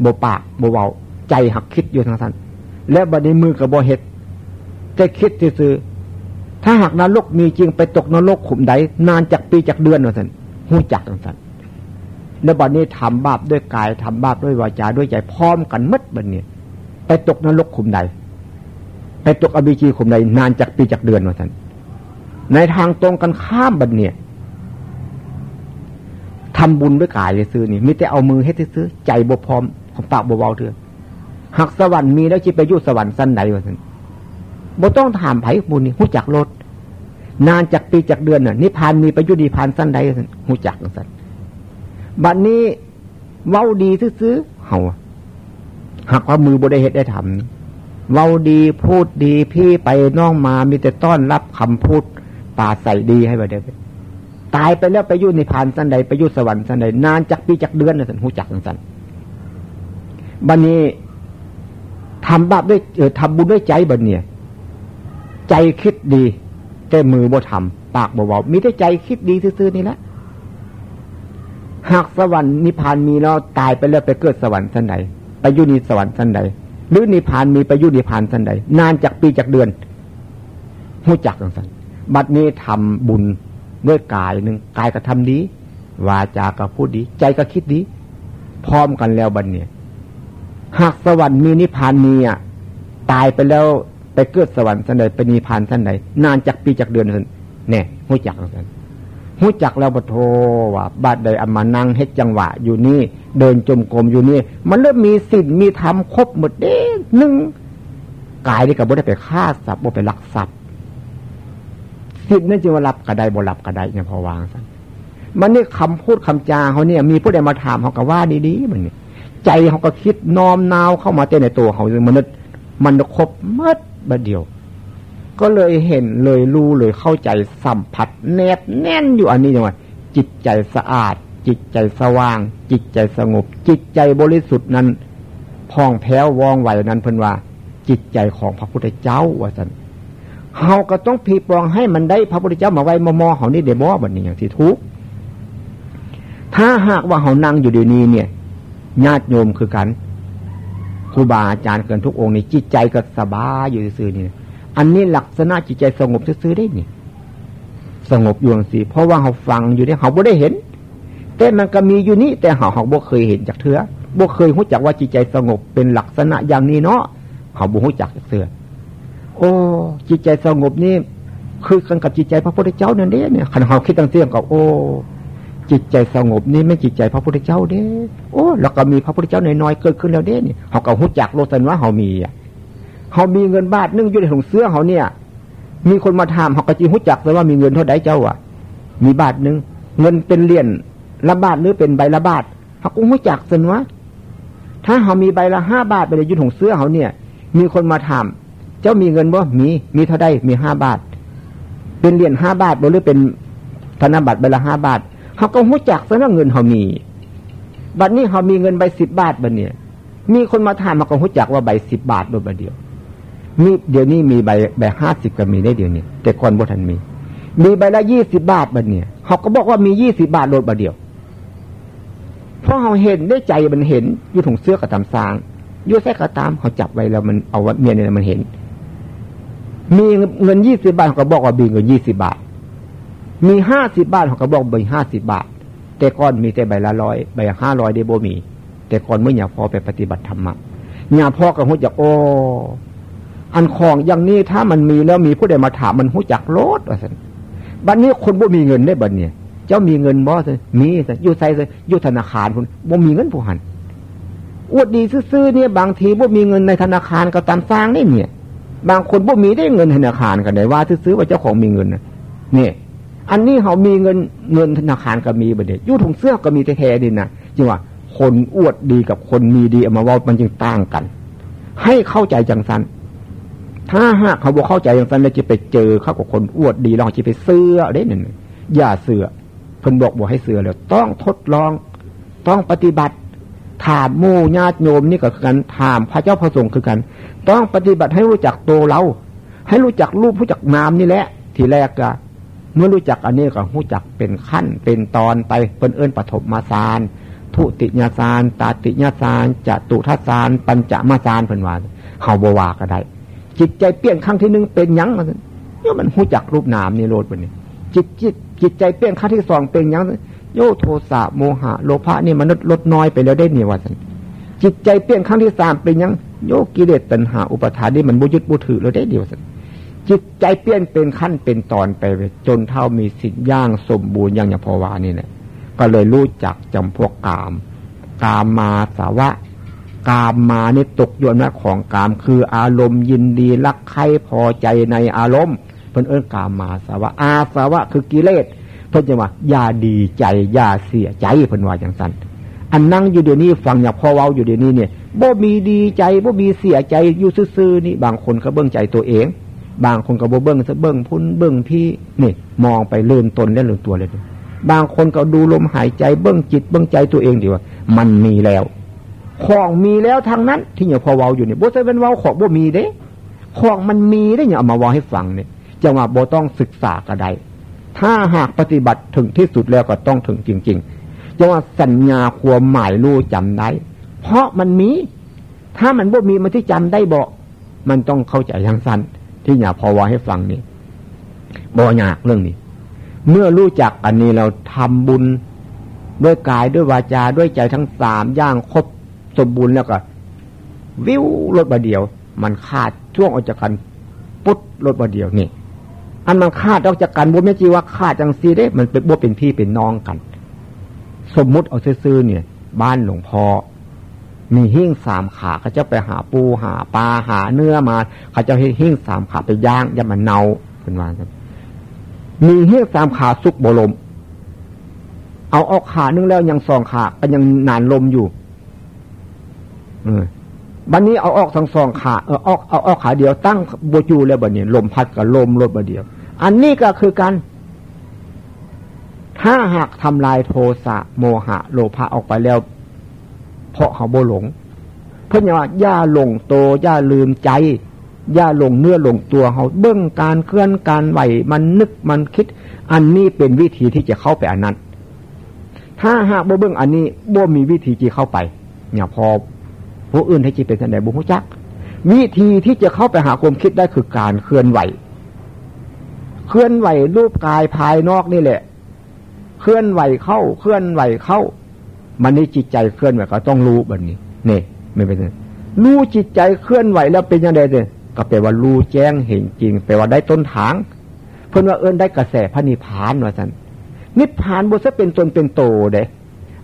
โบปากโบเวาใจหักคิดอยู่ทางสันและบันนี้มือกับโบเห็ดจะคิดซื้อถ้าหากนรกมีจริงไปตกนรกขุมใดนานจากปีจากเดือนว่าสัน หูจักจังสันแล้วบัดนี้ทำบาปด้วยกายทำบาปด้วยวาจาด้วยใจพร้อมกันมัดบัดนี้ไปตกนรกขุมใด ไปตกอบิจีขุมใด นานจากปีจากเดือนว่าสันในทางตรงกันข้ามบัดเนี่ยทำบุญด้วยกายเลยซื้อนี่มิแต่เอามือให้ซื้อใจบวพร้อมของปากบวเบาเถอะหากสวรรค์มีแล้วจิไปยุสวรรค์สั้นใดวะสันบ่ต้องถามไผ่บุญนี่หูจักรถ นานจากปีจากเดือนน่ะนิพานมีประยุทธ์นิพานสั้นใดหูจักสั้นบัดนนี้เว้าดีซื้อเฮาหากว่ามือบริเหตุได้ทำเว้าดีพูดดีพี่ไปน้องมามีแต่ต้อนรับคำพูดป่าใส่ดีให้ไปเด้ตายไปแล้วไปยุทธนิพานสั้นใดไปยุทธสวรรค์สั้นใดนานจากปีจากเดือนน่ะสันหูจักสั้นบัดนนี้ทำบาปด้วยเออทำบุญด้วยใจบัดเนี่ย ใจคิดดี แต่มือบ่ทำปากบ่เบามีแต่ใจคิดดีซื่อๆนี่แหละหากสวรรค์นิพพานมีแล้วตายไปแล้วไปเกิดสวรรค์สันใดไปยุนิสวรรค์สันใดหรือนิพพานมีไปยุนิพพานสันใดนานจากปีจากเดือนหู้จักสันบัดนี้ทำบุญด้วยกายหนึ่งกายก็ทำดีวาจาก็พูดดี ใจก็คิดดี พร้อมกันแล้วบัดเนี่ยหากสวรรค์มีนิพพานมีอะตายไปแล้ว ไปเกิดสวรรค์สันใดไปนิพานสันใดนานจากปีจากเดือนเหินเนี่ยหู้จักกันหู้จักแล้วบโทว่าบาดใดอามานั่งเฮ็ดจังหวะ อยู่นี่ เดินจมกรมอยู่นี่ มันเริ่มมีสิ่งมีธรรมครบหมดเด้หนึ่งกายนี่กับบ่ได้ไปฆ่าสัตว์บ่ไปลักทรัพย์สิ่งนั่นจึงว่ารับกระไดบ่รับกระไดเนี่ยพอวางสันมันนี่คำพูดคำจาเขาเนี่ย มีผู้ใดมาถามเขาก็ว่าดีๆมันนี่ใจเขาก็คิดน้อมนาวเข้ามาเต้นในตัวเขามนุษย์มันครบมัด บะเดียว ก็เลยเห็นเลยรู้เลยเข้าใจสัมผัส แนบแน่นอยู่อันนี้จังหวะจิตใจสะอาด จิตใจสว่าง จิตใจสงบ จิตใจบริสุทธิ์นั้นพองแผ้วว่องไหวนั้นเพิ่นว่า จิตใจของพระพุทธเจ้าว่าสันเฮาก็ต้องพีปองให้มันได้พระพุทธเจ้ามาไว้มอมอเขานี่เดบอบันนี้อย่างที่ทุกถ้าหากว่าเขานั่งอยู่เดี๋ยวนี้เนี่ยญาติโยมคือกัน ครูบาอาจารย์เกินทุกองค์นี่จิตใจก็สบายอยู่ซื่อนี่อันนี้ลักษณะจิตใจสงบซื่อได้นี่สงบอยู่สิเพราะว่าเขาฟังอยู่เนี่ยเขาบ่ได้เห็น แต่มันก็มีอยู่นี่แต่เขาเขาบ่เคยเห็นจากเถือบ่เคยรู้จักว่าจิตใจสงบเป็นลักษณะอย่างนี้เนาะเขาบ่รู้จักจากเถือโอ้ จิตใจสงบนี่คือกันกับจิตใจพระพุทธเจ้านั่นเองเนี่ยขันเขาคิดตั้งเสียงกับโอ้ จิตใจสงบนี่ไม่จิตใจพระพุทธเจ้าเด้ โอ้แล้วก็มีพระพุทธเจ้าน้อยๆเกิดขึ้นแล้วเด้เนี่ยเขาก็หุ่จักโลสันว่าเขามีอะเขามีเงินบาทนึ่งอยู่ในถุงเสื้อเขาเนี่ย มีคนมาถามเขาก็จีหุ่จักเลยว่ามีเงินเท่าไดเจ้าอะ มีบาทนึงเงินเป็นเหรียญละบาทหรือเป็นใบละบาทเขาก็หุ่จักสันว่าถ้าเขามีใบละห้าบาทไปในยุทธของเสื้อเขาเนี่ย มีคนมาถามเจ้ามีเงินบ่มีมีเท่าไดมีห้าบาท เป็นเหรียญห้าบาทหรือเป็นธนบัตรใบละห้าบาท เขาก็หู้จักซะว่าเงินเขามีบัดนี้เขามีเงินใบสิบบาทบัดเนี่ย มีคนมาถามมาก็หู้จักว่าใบสิบบาทโดยบัดเดียว มีเดี๋ยวนี้มีใบใบห้าสิบก็มีได้เดี๋ยวนี้แต่ก่อนบ่ทันมี มีใบละยี่สิบบาทบัดเนี่ยเขาก็บอกว่ามียี่สิบาทโดยบัดเดียวเพราะเขาเห็นได้ใจมันเห็นอยู่ถุงเสื้อกระตำซางยู่แท้กระตามเขาจับไว้แล้วมันเอาว่าเมียเนี่ยมันเห็น มีเงินยี่สิบาทเขาก็บอกว่ามีเงินยี่สิบาท มีห้าสิบบาทเขาก็บอกใบห้าสิบบาท แต่ก่อนมีแต่ใบละร้อยใบห้าร้อยเดโบมี แต่ก่อนเมื่ออย่าพอไปปฏิบัติธรรมะอย่าพอกับหูจักโออันของอย่างนี้ถ้ามันมีแล้วมีผู้ใดมาถามมันหูจักโลดว่าสันบัดนนี้คนบ่มีเงินได้บัดเนี่ย เจ้ามีเงินบ่สิมีสิอยู่ใส่สิอยู่ธนาคารคุณบ่มีเงินผู้หันอวดดีซื่อเนี่ยบางทีบ่มีเงินในธนาคารก็ตามสร้างได้เนี่ย บางคนบ่มีได้เงินธนาคารกันไหนว่า ซื้อว่าเจ้าของมีเงินเนี่ย อันนี้เขามีเงินเงินธนาคารก็มีประเด็นยู่ถุงเสื้อก็มีแท้ๆดินะจริงว่าคนอวดดีกับคนมีดีเอามาว่ามันจึงต่างกัน ให้เข้าใจจังสันถ้าหากเขาบอกเข้าใจจังสันแล้วจะไปเจอเข้ากับคนอวดดีลองจะไปเสื้อได้หนึ่งอย่าเสือเพิ่นบอกบอกให้เสือแล้วต้องทดลอง ต้องปฏิบัติ ถามมู่ญาติโยมนี่ก็คือกันถามพระเจ้าพระสงฆ์คือกัน ต้องปฏิบัติให้รู้จักตัวเรา ให้รู้จักรูปรู้จักนามนี่แหละ ทีแรกก็ เมื่อรู้จักอันนี้ก็รู้จักเป็นขั้นเป็นตอนไปเป็นเอิญปฐมมาสารทุติยาสารตาติยาสารจตุทัสารปัญจมาสารเพิ่นว่าเฮาบวาก็ได้ จิตใจเปลี่ยนครั้งที่หนึ่งเป็นยังมันเนี่ยมันรู้จักรูปนามนี่โลดไปนี่จิตจิตจิตใจเปลี่ยนครั้งที่สองเป็นยังโยโทสะโมหะโลภะนี่มันลดน้อยไปแล้วได้นี่ว่าสันจิตใจเปลี่ยนครั้งที่สามเป็นยังโยกิเลสตัณหาอุปทานนี่มันบุญยึดบุถือแล้วได้เดียวสัน จิตใจเปลี่ยนเป็นขั้นเป็นตอนไป จนเท่ามีสิ่งย่างสมบูรณ์อย่างยาพวานี่แหละก็เลยรู้จักจำพวกกาม กามมาสาวะ กามมานี่ตกยนต์ของกาม คืออารมณ์ยินดีรักใครพอใจในอารมณ์เพิ่นเอิ้นกามมาสาวะ อาสาวะ คือกิเลสเพิ่นจะว่าอย่าดีใจอย่าเสียใจเพิ่นว่าอย่างสั้นอันนั่งอยู่เดี๋ยวนี้ฟังอย่างพอเว้าอยู่เดี๋ยวนี้เนี่ยบ่มีดีใจบ่มีเสียใจอยู่ซื่อๆนี่บางคนก็เบิ่งใจตัวเอง บางคนก็บ่เบิ้งซะเบิ้งพุ่นเบิ้งพี่นี่ มองไปเลื่นตนและเลื่นตัวเลยบางคนก็ดูลมหายใจเบิ้งจิตเบิ้งใจตัวเองดีว่า มันมีแล้ว ของมีแล้วทางนั้น ที่อย่าพอเว้าอยู่เนี่ยบ่ใช่เป็นเว้าของบ่มีเด้ ของมันมีได้อย่าเอามาว่าให้ฟังเนี่ยจะว่าบ่ต้องศึกษากระไดถ้าหากปฏิบัติถึงที่สุดแล้วก็ต้องถึงจริงๆจะว่าสัญญาความหมายรู้จำได้ เพราะมันมี ถ้ามันบ่มีมันที่จำได้บ่มันต้องเข้าใจทางสั้น ที่อยากพอวาให้ฟังนี่บ่อยากเรื่องนี้ เมื่อรู้จักอันนี้เราทำบุญด้วยกายด้วยวาจาด้วยใจทั้งสามย่างครบสมบูรณ์แล้วก็ วิวรถบาเดียว มันขาดช่วงออกจากกันปุ๊บรถบาเดียวนี่อันมันขาดออกจากกันบุญไม่จีว่าขาดจังซีได้ มันเป็นบ่เป็นพี่เป็นน้องกัน สมมุติเอาซื้อเนี่ย บ้านหลวงพ่อ มีหิ้งสามขาเขาจะไปหาปูหาปลาหาเนื้อมา เขาจะให้หิ้งสามขาไปย่างย่ามันเนาเป็นว่าครับ มีหิ้งสามขาสุกบลม เอาออกขานึงแล้วยังสองขาก็ยังนานลมอยู่ เออบันนี้เอาออกทั้งสองขาเออออกเอาออกขาเดียวตั้งโบจูแล้วบันนี้ลมพัดกับลมรถบันเดียว อันนี้ก็คือการถ้าหากทำลายโทสะโมหะ โลภะออกไปแล้ว เพราะเขาโบหลง เพื่อนว่าย่าหลงโตย่าลืมใจย่าหลงเนื้อหลงตัวเขาเบื้องการเคลื่อนการไหวมันนึกมันคิด อันนี้เป็นวิธีที่จะเข้าไปอันนั้น ถ้าหากบ่เบื้องอันนี้บ่มีวิธีที่เข้าไปเนี่ยพอผู้อื่นให้จีเป็นสันใดบุหุจัก วิธีที่จะเข้าไปหาความคิดได้คือการเคลื่อนไหว เคลื่อนไหวรูปกายภายนอกนี่แหละ เคลื่อนไหวเข้า เคลื่อนไหวเข้า มันนี่จิตใจเคลื่อนไหวก็ต้องรู้แบบนี้เนี่ยไม่เป็นไรรู้จิตใจเคลื่อนไหวแล้วเป็นยังไงเลยก็แปลว่ารู้แจ้งเห็นจริงแปลว่าได้ต้นทาง เพื่อนว่าเอิ้นได้กระแสพระนิพพานว่าสันนิพพานบุษเป็นตนเป็นโตเด้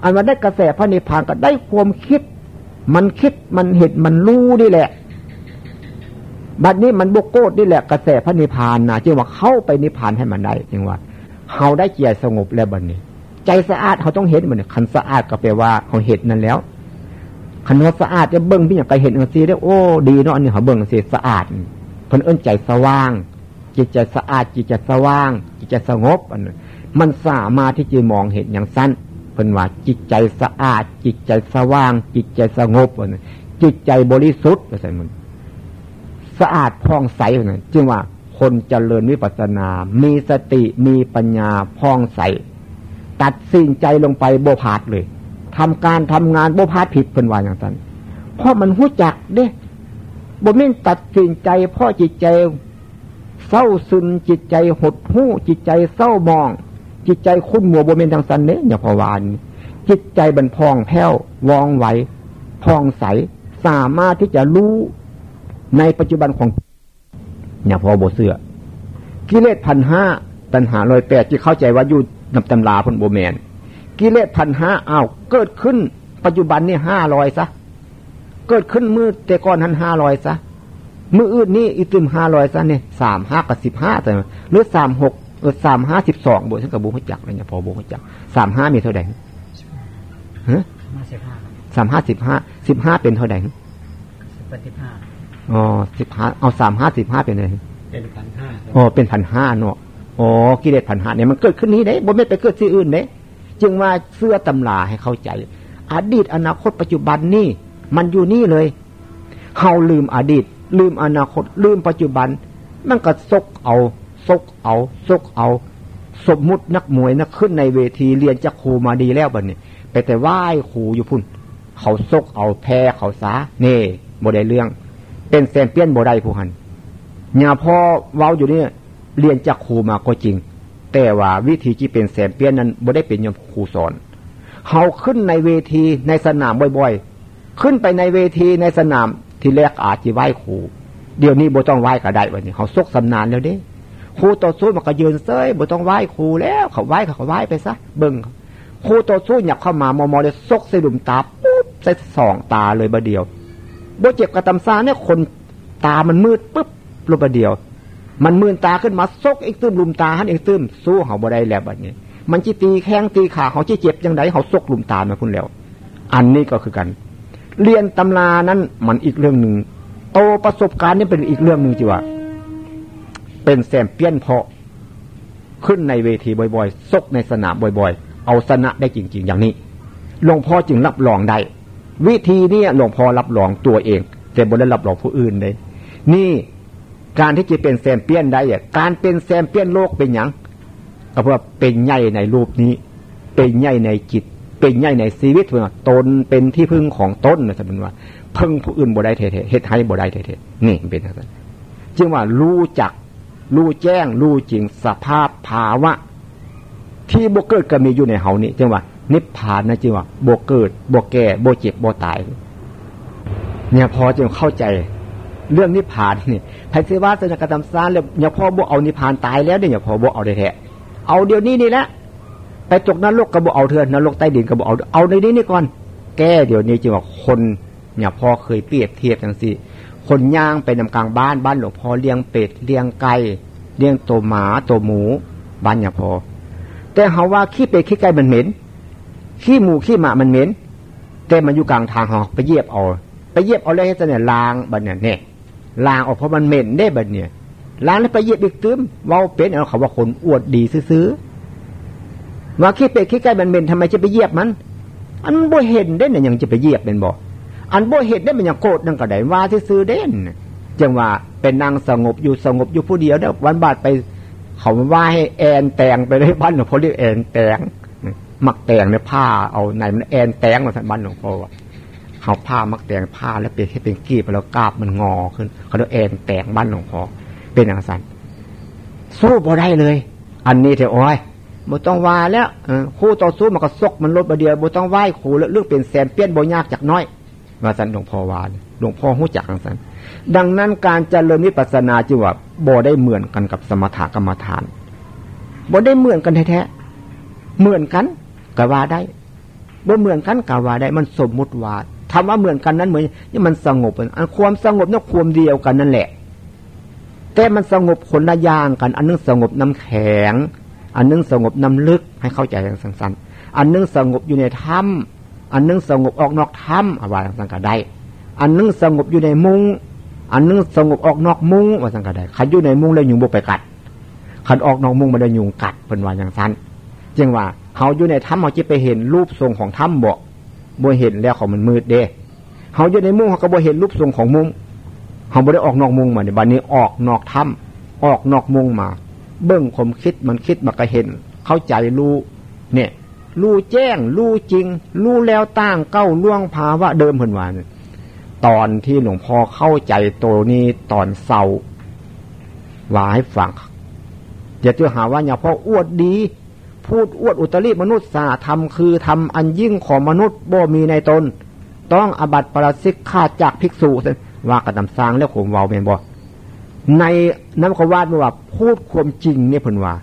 อันว่าได้กระแสพระนิพพานก็ได้ความคิด มันคิดมันเห็นมันรู้นี่แหละบัดนี้มันบุกโกดนี่แหละกระแสพระนิพพานนะจึงว่าเข้าไปนิพพานให้มันได้จึงว่าเขาได้เกียรสงบแล้วบัดนี้ ใจสะอาดเขาต้องเห็นมันคันสะอาดก็แปลว่าเขาเห็นนั่นแล้วคันว่าสะอาดจะเบิ้งพี่อย่างไรเห็นอันซีได้โอ้ดีเนาะอันนี้เขาเบิ้งสีสะอาดเพิ่นเอื้นใจสว่าง จิตใจสะอาด จิตใจสว่าง จิตใจสงบอันนั้นมันสามารถที่จะมองเห็นอย่างสั้นเพิ่นว่าจิตใจสะอาด จิตใจสว่าง จิตใจสงบอันนั้นจิตใจบริสุทธิ์อะไรมันสะอาดพ่องใสอันนั้นจึงว่าคนเจริญวิปัสสนา มีสติมีปัญญาพ่องใส ตัดสิ่งใจลงไปโบพาดเลยทำการทำงานโบพาดผิดเป็นว่าอย่างนั้นเพราะมันหู้จักเด้บ่มิ่นตัดสินใจพ่อจิตใจเศร้าซึนจิตใจหดหู้จิตใจเศร้ามอง จิตใจคุ้นมัวบ่มิ่นทางสันเนี่ยอย่าพอวานจิตใจบันพองแผ้ววองไหวพองใสสามารถที่จะรู้ในปัจจุบันของอย่าพอโบเสือกิเลสพันห้าตัณหาลอยแปดที่เข้าใจว่าอยู่ นำตำราพนโบแมนกิเลสพันห้าอ้าวเกิดขึ้น ปัจจุบันนี่ห้าลอยซะเกิดขึ้นมือแต่ก่อนหันห้าร้อยซะมืออื่นนี่อีตึมห้าร้อยซะเนี่ยสามห้ากับสิบห้าแต่หรือสามหกเออสามห้าสิบสองบวกฉันกับบุพจักเลยเนี่ยพอบุพจักสามห้ามีเท่าไหร่ฮะสามห้าสิบห้าสิบห้าเป็นเท่าไหร่สิบห้าอ๋อสิบห้าเอาสามห้าสิบห้าเป็นเลยเป็นพันห้าอ๋อเป็นพันห้าเนาะ อ๋อกิเลสพันหาเนี่ยมันเกิดขึ้นนี้เด้บ่ไม่ไปเกิดที่อื่นเด้จึงว่าเสื้อตำราให้เข้าใจ อดีตอนาคตปัจจุบันนี่มันอยู่นี่เลยเฮาลืมอดีต ลืมอนาคต ลืมปัจจุบัน มันก็ซกเอาซกเอาซกเอา สมมุตินักมวยนักขึ้นในเวทีเรียนจากครูมาดีแล้วบัดนี้ไปแต่ไหว้ครูอยู่พุ่น เขาซกเอาแพ้เขาสาเน่บ่ได้เรื่อง เป็นแซมเปี้ยนบ่ได้ผู้หันเนี่ยพ่อเว้าอยู่เนี่ย เรียนจากครูมาก็จริง แต่ว่าวิธีที่เป็นแซมเปี้ยนนั้นบ่ได้เป็นยมครูสอนเขาขึ้นในเวทีในสนามบ่อยๆ ขึ้นไปในเวทีในสนามที่แรกอาจจะไหว้ครูเดี๋ยวนี้บ่ต้องไหว้ก็ได้วันนี้เขาซกสำนานแล้วเด้ครูต่อสู้มันก็ยืนเซ้ยบ่ต้องไหว้ครูแล้วเขาไหว้เขาไหว้ไปซะเบิ้งครูต่อสู้หยับเข้ามามอมอเลยซกใส่ดุมตาปุ๊บใส่สองตาเลยบะเดียวบ่เจ็บกระตำซาเนี่ยคนตามันมืดปุ๊บลงบะเดียว มันมืนตาขึ้นมาซกอีกตื้มลุมตาหันอีกตื้มสู้เขาบ่ได้แล้วแบบนี้มันจีตีแข้งตีขาเขาจีเจ็บยังไงเขาซกลุมตามาคุณแล้ว อันนี้ก็คือกัน เรียนตำรานั้นมันอีกเรื่องหนึ่งโตประสบการณ์นี่เป็นอีกเรื่องหนึ่งจีว่า เป็นแซมเปี้ยนเพาะ ขึ้นในเวทีบ่อยๆซกในสนามบ่อยๆ เอาชนะได้จริง ๆ อย่างนี้หลวงพ่อจึงรับรองได้ วิธีนี้หลวงพ่อรับรองตัวเอง แต่บ่ได้รับรองผู้อื่นเลยนี่ การที่จะเป็นแซมเปี้ยนได้การเป็นแซมเปี้ยนโลกเป็นอย่างก็เพราะเป็นใหญ่ในรูปนี้ เป็นใหญ่ในจิต เป็นใหญ่ในชีวิตเพื่อตนเป็นที่พึ่งของตนนะสมมติว่าพึ่งผู้อื่นบ่ได้เทเทเฮ็ดให้บ่ได้เทเทนี่เป็นอย่างนั้นจึงว่ารู้จัก รู้แจ้ง รู้จริงสภาพภาวะ ที่บกเกิดก็มีอยู่ในเฮานี่จึงว่า นิพพานนะจึงว่าบกเกิดบกแก่บกเจ็บบกตาย เนี่ยพอจึงเข้าใจ เรื่องนิพพานนี่ไพศวาสนกรรมสารแล้วเนี่ยพ่อบกเอานิพพานตายแล้วเนี่ยพอบกเอาได้แท้เอาเดี๋ยวนี้นี่แหละไปจกนรกกระบอกเอาเถื่อนนรกใต้ดินกระบอกเอาเอาในนี้นี่ก่อน แก้เดี๋ยวนี้จึงว่าคนเนี่ยพ่อเคยเปรียบเทียบอย่างสิคนย่างไปนำกลางบ้านบ้านหลวงพ่อเลี้ยงเป็ดเลี้ยงไก่เลี้ยงตัวหมาตัวหมู บ้านเนี่ยพอแต่เขาว่าขี้เป็ดขี้ไก่มันเหม็นขี้หมูขี้หมามันเหม็นแต่มันอยู่กลางทางเขาไปเยียบเอา ไปเยียบเอาเลยให้จะเนี่ยล้างบันเนี่ยเนี่ย ลางออกเพราะมันเหม็นได้บันเนี่ยล้างแล้วไปเยียบอีกตื้มเว้าเป็นเอาเขาว่าคนอวดดีซื้อว่าขี้เป็ดขี้ไก่มันเหม็นทำไมจะไปเยียบมัน อันบ่เห็นเด่นยังจะไปเยียบเป็นบ่อันบ่เห็นได้มันยังโกรธนั่งก็ไดว่าซื้อเด่นจังว่าเป็นนางสงบอยู่สงบอยู่ผู้เดียวเด้อวันบาดไปเขาว่าให้แอนแตงไปเลยบ้านหลวงพ่อเรียกแอนแตงหมักแตงเนี่ยผ้าเอาไหนมันแอนแตงมาสันบ้านหลวงพ่อว่า เขาผ้ามักแตงผ้าแล้วเปลี่ยนให้เป็นกีบแล้วกาบมันงอขึ้น เขาเรียกแอนแตงบ้านหลวงพ่อเป็นอย่างนั้นสู้บ่ได้เลย อันนี้เถอะโอ้ยบ่ต้องว่าแล้วคู่ต่อสู้มันก็ซกมันลดบาเดียวบ่ต้องไหว้ขู่แล้วเลือกเป็นแสนเปี้ยนบ่ยากจากน้อยว่าสันหลวงพ่อวานหลวงพ่อหู้จักสันดังนั้นการเจริญวิปัสสนาจิว่าบ่ได้เหมือนกันกับสมถกรรมฐานบ่ได้เหมือนกันแท้ๆเหมือนกันกะว่าได้บ่เหมือนกันกะว่าได้มันสมมุติว่า ทำว่าเหมือนกันนั้นเหมือนนี่มันสงบอันความสงบนี่ความเดียวกันนั่นแหละ แต่มันสงบคนละอย่างกัน อันนึงสงบน้ำแข็ง อันนึงสงบน้ำลึกให้เข้าใจอย่างสั้นๆอันนึงสงบอยู่ในถ้ำอันนึงสงบออกนอกถ้ำอาว่าสังกัดได้อันนึงสงบอยู่ในมุง้งอันนึงสงบออกนอกมุ้งว่าสังกัดได้ขันอยู่ในมุ้งแล้วยุงบุกไปกัดขันออกนอกมุ้งมันได้ยุงกัดเป็นว่าอย่างสั้นจึงว่าเขาอยู่ในถ้ำเขาจะไปเห็นรูปทรงของถ้ำบ่ บ่เห็นแล้วเขามันมืดเด้เขาอยู่ในมุ้งเขาก็บ่เห็นรูปทรงของมุ้งเขาบ่ได้ออกนอกมุ้งมาในบัดนี้ออกนอกถ้ำออกนอกมุ้งมา เบิ้งผมคิดมันคิดมาก็เห็น เข้าใจรู้เนี่ยรู้แจ้งรู้จริงรู้แล้วตั้งเก้าล่วงภาวะเดิมเพิ่นวานตอนที่หลวงพ่อเข้าใจตัวนี้ตอนเศร้าว่าให้ฟังอย่าเจอหาว่าอย่าพ่ออวดดี พูดอวดอุตริมนุษย์สาธรรมคือทำอันยิ่งของมนุษย์บ่มีในตน ต้องอบัติปรสิกขาจากภิกษุว่ากระทำสร้างแล้วผมเวาเป็นบ่ในน้ำขวาดว่าพูดความจริงเนี่ยเพิ่นว่า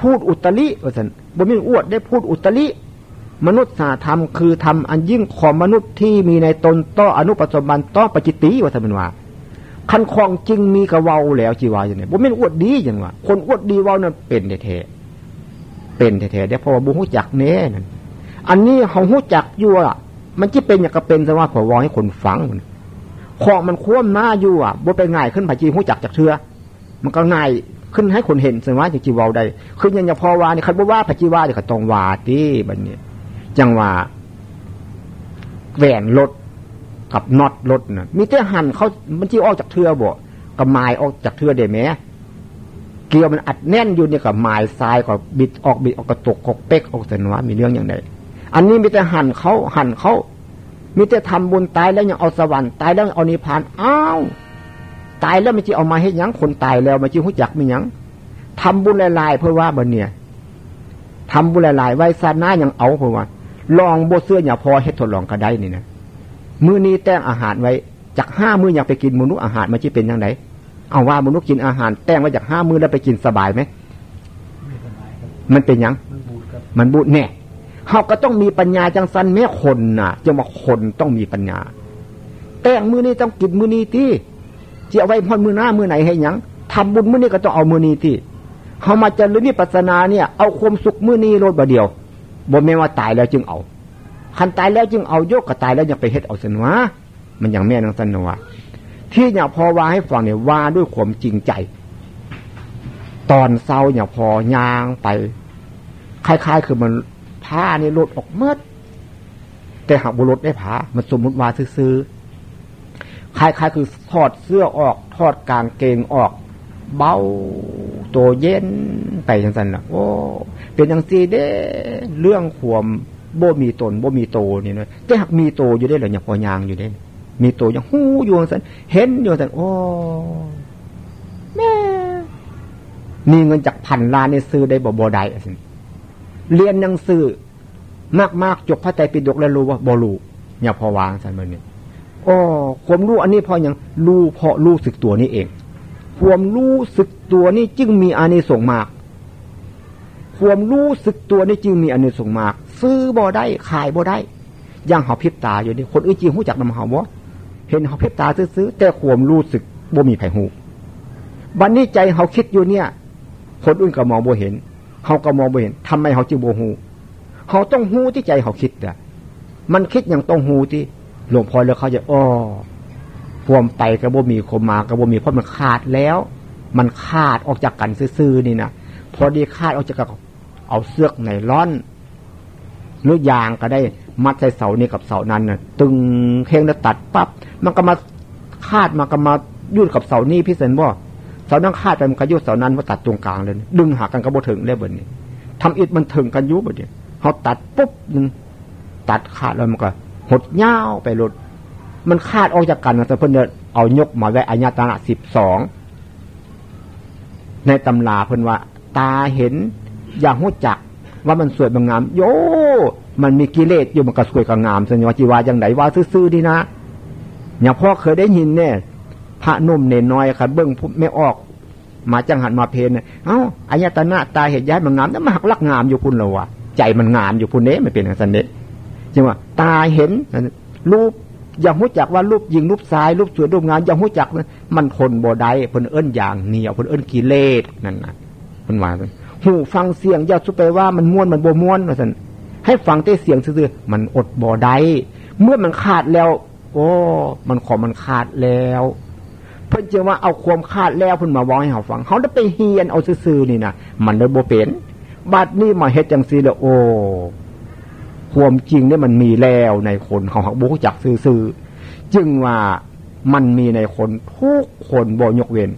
พูดอุตริว่าสันบ่มีอวดได้พูดอุตริมนุษย์สาธรรมคือทำอันยิ่งของมนุษย์ที่มีในตนต่ออนุปสมบันต่อปจิติว่าสันเป็นว่าคันคลองจริงมีกระเวาแล้วจีวาอย่างนี้บ่มีอวดดีอย่างว่าคนอวดดีเวานั้นเป็นแท้ เป็นแท้ๆเดี๋ยวพอบุหูจักเน่นั่นอันนี้เขาหูจักอยู่อะ มันจะเป็นอย่างก็เป็นสว่าพอวอให้คนฟังของมันคว่ำหน้าอยู่อะบ่ไปง่ายขึ้นผาจีหูจักจากเชือมันก็ง่ายขึ้นให้คนเห็นสว่าจะจีวาได้คือยังอย่าพอวานี่คันบ่ว่าผาจีว่าเดี๋ยวก็ตองวาตีบันนี้จังว่าแหวนรถกับน็อตรถน่ะมีแต่หันเขามันจีออกจากเทือบ่กับไม้ออกจากเทือเด้ไหม เกลียวมันอัดแน่นอยู่เนี่ยกับไม้ทรายก็บิดออกบิดออกกระตุกกกเป๊กออกแต่ว่ามีเรื่องอย่างไรอันนี้มีแต่หั่นเขาหั่นเขามีแต่ทำบุญตายแล้วยังเอาสวรรค์ตายแล้วเอานิพพานอ้าวตายแล้วมันจะเอามาให้ยังคนตายแล้วมันจะหุ่จักมียังทำบุญลายๆเพื่อว่าบันเนี่ยทำบุญลายๆไว้ซาหน้ายังเอาเพื่อว่า ลองโบเสื้ออย่าพอให้ทดลองก็ได้นี่นะมื้อนี้แต่งอาหารไว้จากห้ามื้ออยากไปกินมนุษย์อาหารมันจะเป็นยังไง เอาว่ามนุษย์กินอาหารแต่งมาจากห้ามือแล้วไปกินสบายไหมมันเป็นยัง มันบูดแน่เขาก็ต้องมีปัญญาจังสันแม่คนน่ะจะมาคนต้องมีปัญญา แต่งมือนี้ต้องกินมือนี้ที่จะเอาไว้พอมือหน้ามือไหนให้ยังทำบุญมือนี้ก็ต้องเอามือนี้ที่เขามาเจริญนิพพานาเนี่ยเอาความสุขมือนี้โลดบาเดียวบ่แม่ว่าตายแล้วจึงเอาคันตายแล้วจึงเอาโยกก็ตายแล้วยังไปเฮ็ดเอาสนวะมันอย่างแม่นางสนวะ ที่อย่าพอว่าให้ฟังเนี่ยว่าด้วยความจริงใจ ตอนเศร้าอย่าพอยางไปคล้ายๆ คือมันผ้านี่หลุดออกเมื่อแต่หากบุรุษได้ผ้ามันสมมุติว่าซื้อคล้ายๆ คือถอดเสื้อออกทอดกางเกงออก เบาตัวเย็นไปจังสันนะโอ้ เป็นอย่างซีเด้เรื่องขวมโบมีตนโบมีโตนี่นะแต่หากมีโตอยู่ได้หรืออย่าพอยางอยู่ได้ มีตัวยังหูอยู่สันเห็นอยู่สันโอ้แม่มีเงินจากพันล้านนี่ซื้อได้บ่บ่ได้สิเรียนหนังสือมากมากจบพระไตรปิฎกแล้วรู้ว่าบ่รู้อย่าพอวางสันมันนี่โอ้ความรู้อันนี้พออย่างรู้เพราะรู้สึกตัวนี้เอง ความรู้สึกตัวนี้จึงมีอานิสงส์มาก ความรู้สึกตัวนี้จึงมีอานิสงส์มาก ซื้อบ่ได้ขายบ่ได้ยังหอพิบตาอยู่นี่คนอื่นจริงหูจักนำหอบ่ เห็นเขาเพชรตาซื้อแต่ควมรู้สึกบ่มีไผ่หูบันนี้ใจเขาคิดอยู่เนี่ย คนอื่นก็มองบ่เห็นเขาก็มองบ่เห็นทำไมเขาจึงบ่หูเขาต้องหูที่ใจเขาคิดอะมันคิดอย่างต้องหูที่หลวงพ่อแล้วเขาจะอ้อความไปกระบ่มีคมมากระบ่มีเพราะมันขาดแล้ว มันขาดออกจากกันซื่อๆนี่นะพอดีขาดออกจากกันเอาเสื้อในร้อนหรือยางก็ได้มัดใส่เสานี่กับเสานั้นน่ะตึงเข่งแล้วตัดปั๊บ มันก็มาคาดมาก็มายุ่กับเสานี่พี่เซนบ่เสานั่งคาดไปมันก็ยุ่เสานั้นมาตัดตรงกลางเลย ดึงหากันก็บ่ถึงเลยบนนี้ทำอิดมันถึงกันยุบเนี้เขาตัดปุ๊บนึงตัดขาดแล้วมันก็ หดเงาไปหลุดมันคาดออกจากกันแต่เพิ่อนเอายกมาไว้อัญญาตนะสิบสองในตำราเพิ่อนว่า ตาเห็น อย่างหู้จัก ว่ามันสวยมันงาม โยมันมีกิเลสอยู่มันก็สวยกับงามสัญญาจีวาอย่างไหนว่าซื่อๆดีนะ อย่างพ่อเคยได้ยินเนี่ยพระนุ่มเนนน้อยครับเบิ้งไม่ออก มาจังหันมาเพนเอ้าอายตนะตาเห็นย้ายมันงามแต่มาหักลักงามอยู่พุ่นเราวะใจมันงามอยู่พุ่นเน้ไม่เป็นอย่างนั้นเน้จังว่า ตาเห็นรูปยังหู้จักว่ารูปยิงรูปซ้ายรูปสวยรูปงามยังหู้จักมันทนบ่ได้เพิ่นเอิ้นอย่างเหนียวเพิ่นเอิ้นกิเลสนั่นนะเพิ่นว่าหูฟังเสียงอย่าสุไปว่ามันม้วนมันบ่ม้วนว่าซั่นให้ฟังแต่เสียงซื่อๆมันอดบ่ได้เมื่อมันขาดแล้ว โอ้ มันขอมันขาดแล้ว เพิ่นจะว่าเอาความขาดแล้วเพิ่นมาวองให้เฮาฟังเขาได้ไปเฮียนเอาซื่อๆนี่นะมันได้บ่เป็นบัดนี้มาเฮ็ดจังซีแล้วโอ้ความจริงเนี่ยมันมีแล้วในคนเขาหักบุกจักซื่อๆจึงว่ามันมีในคนทุกคนบ่ยกเว้น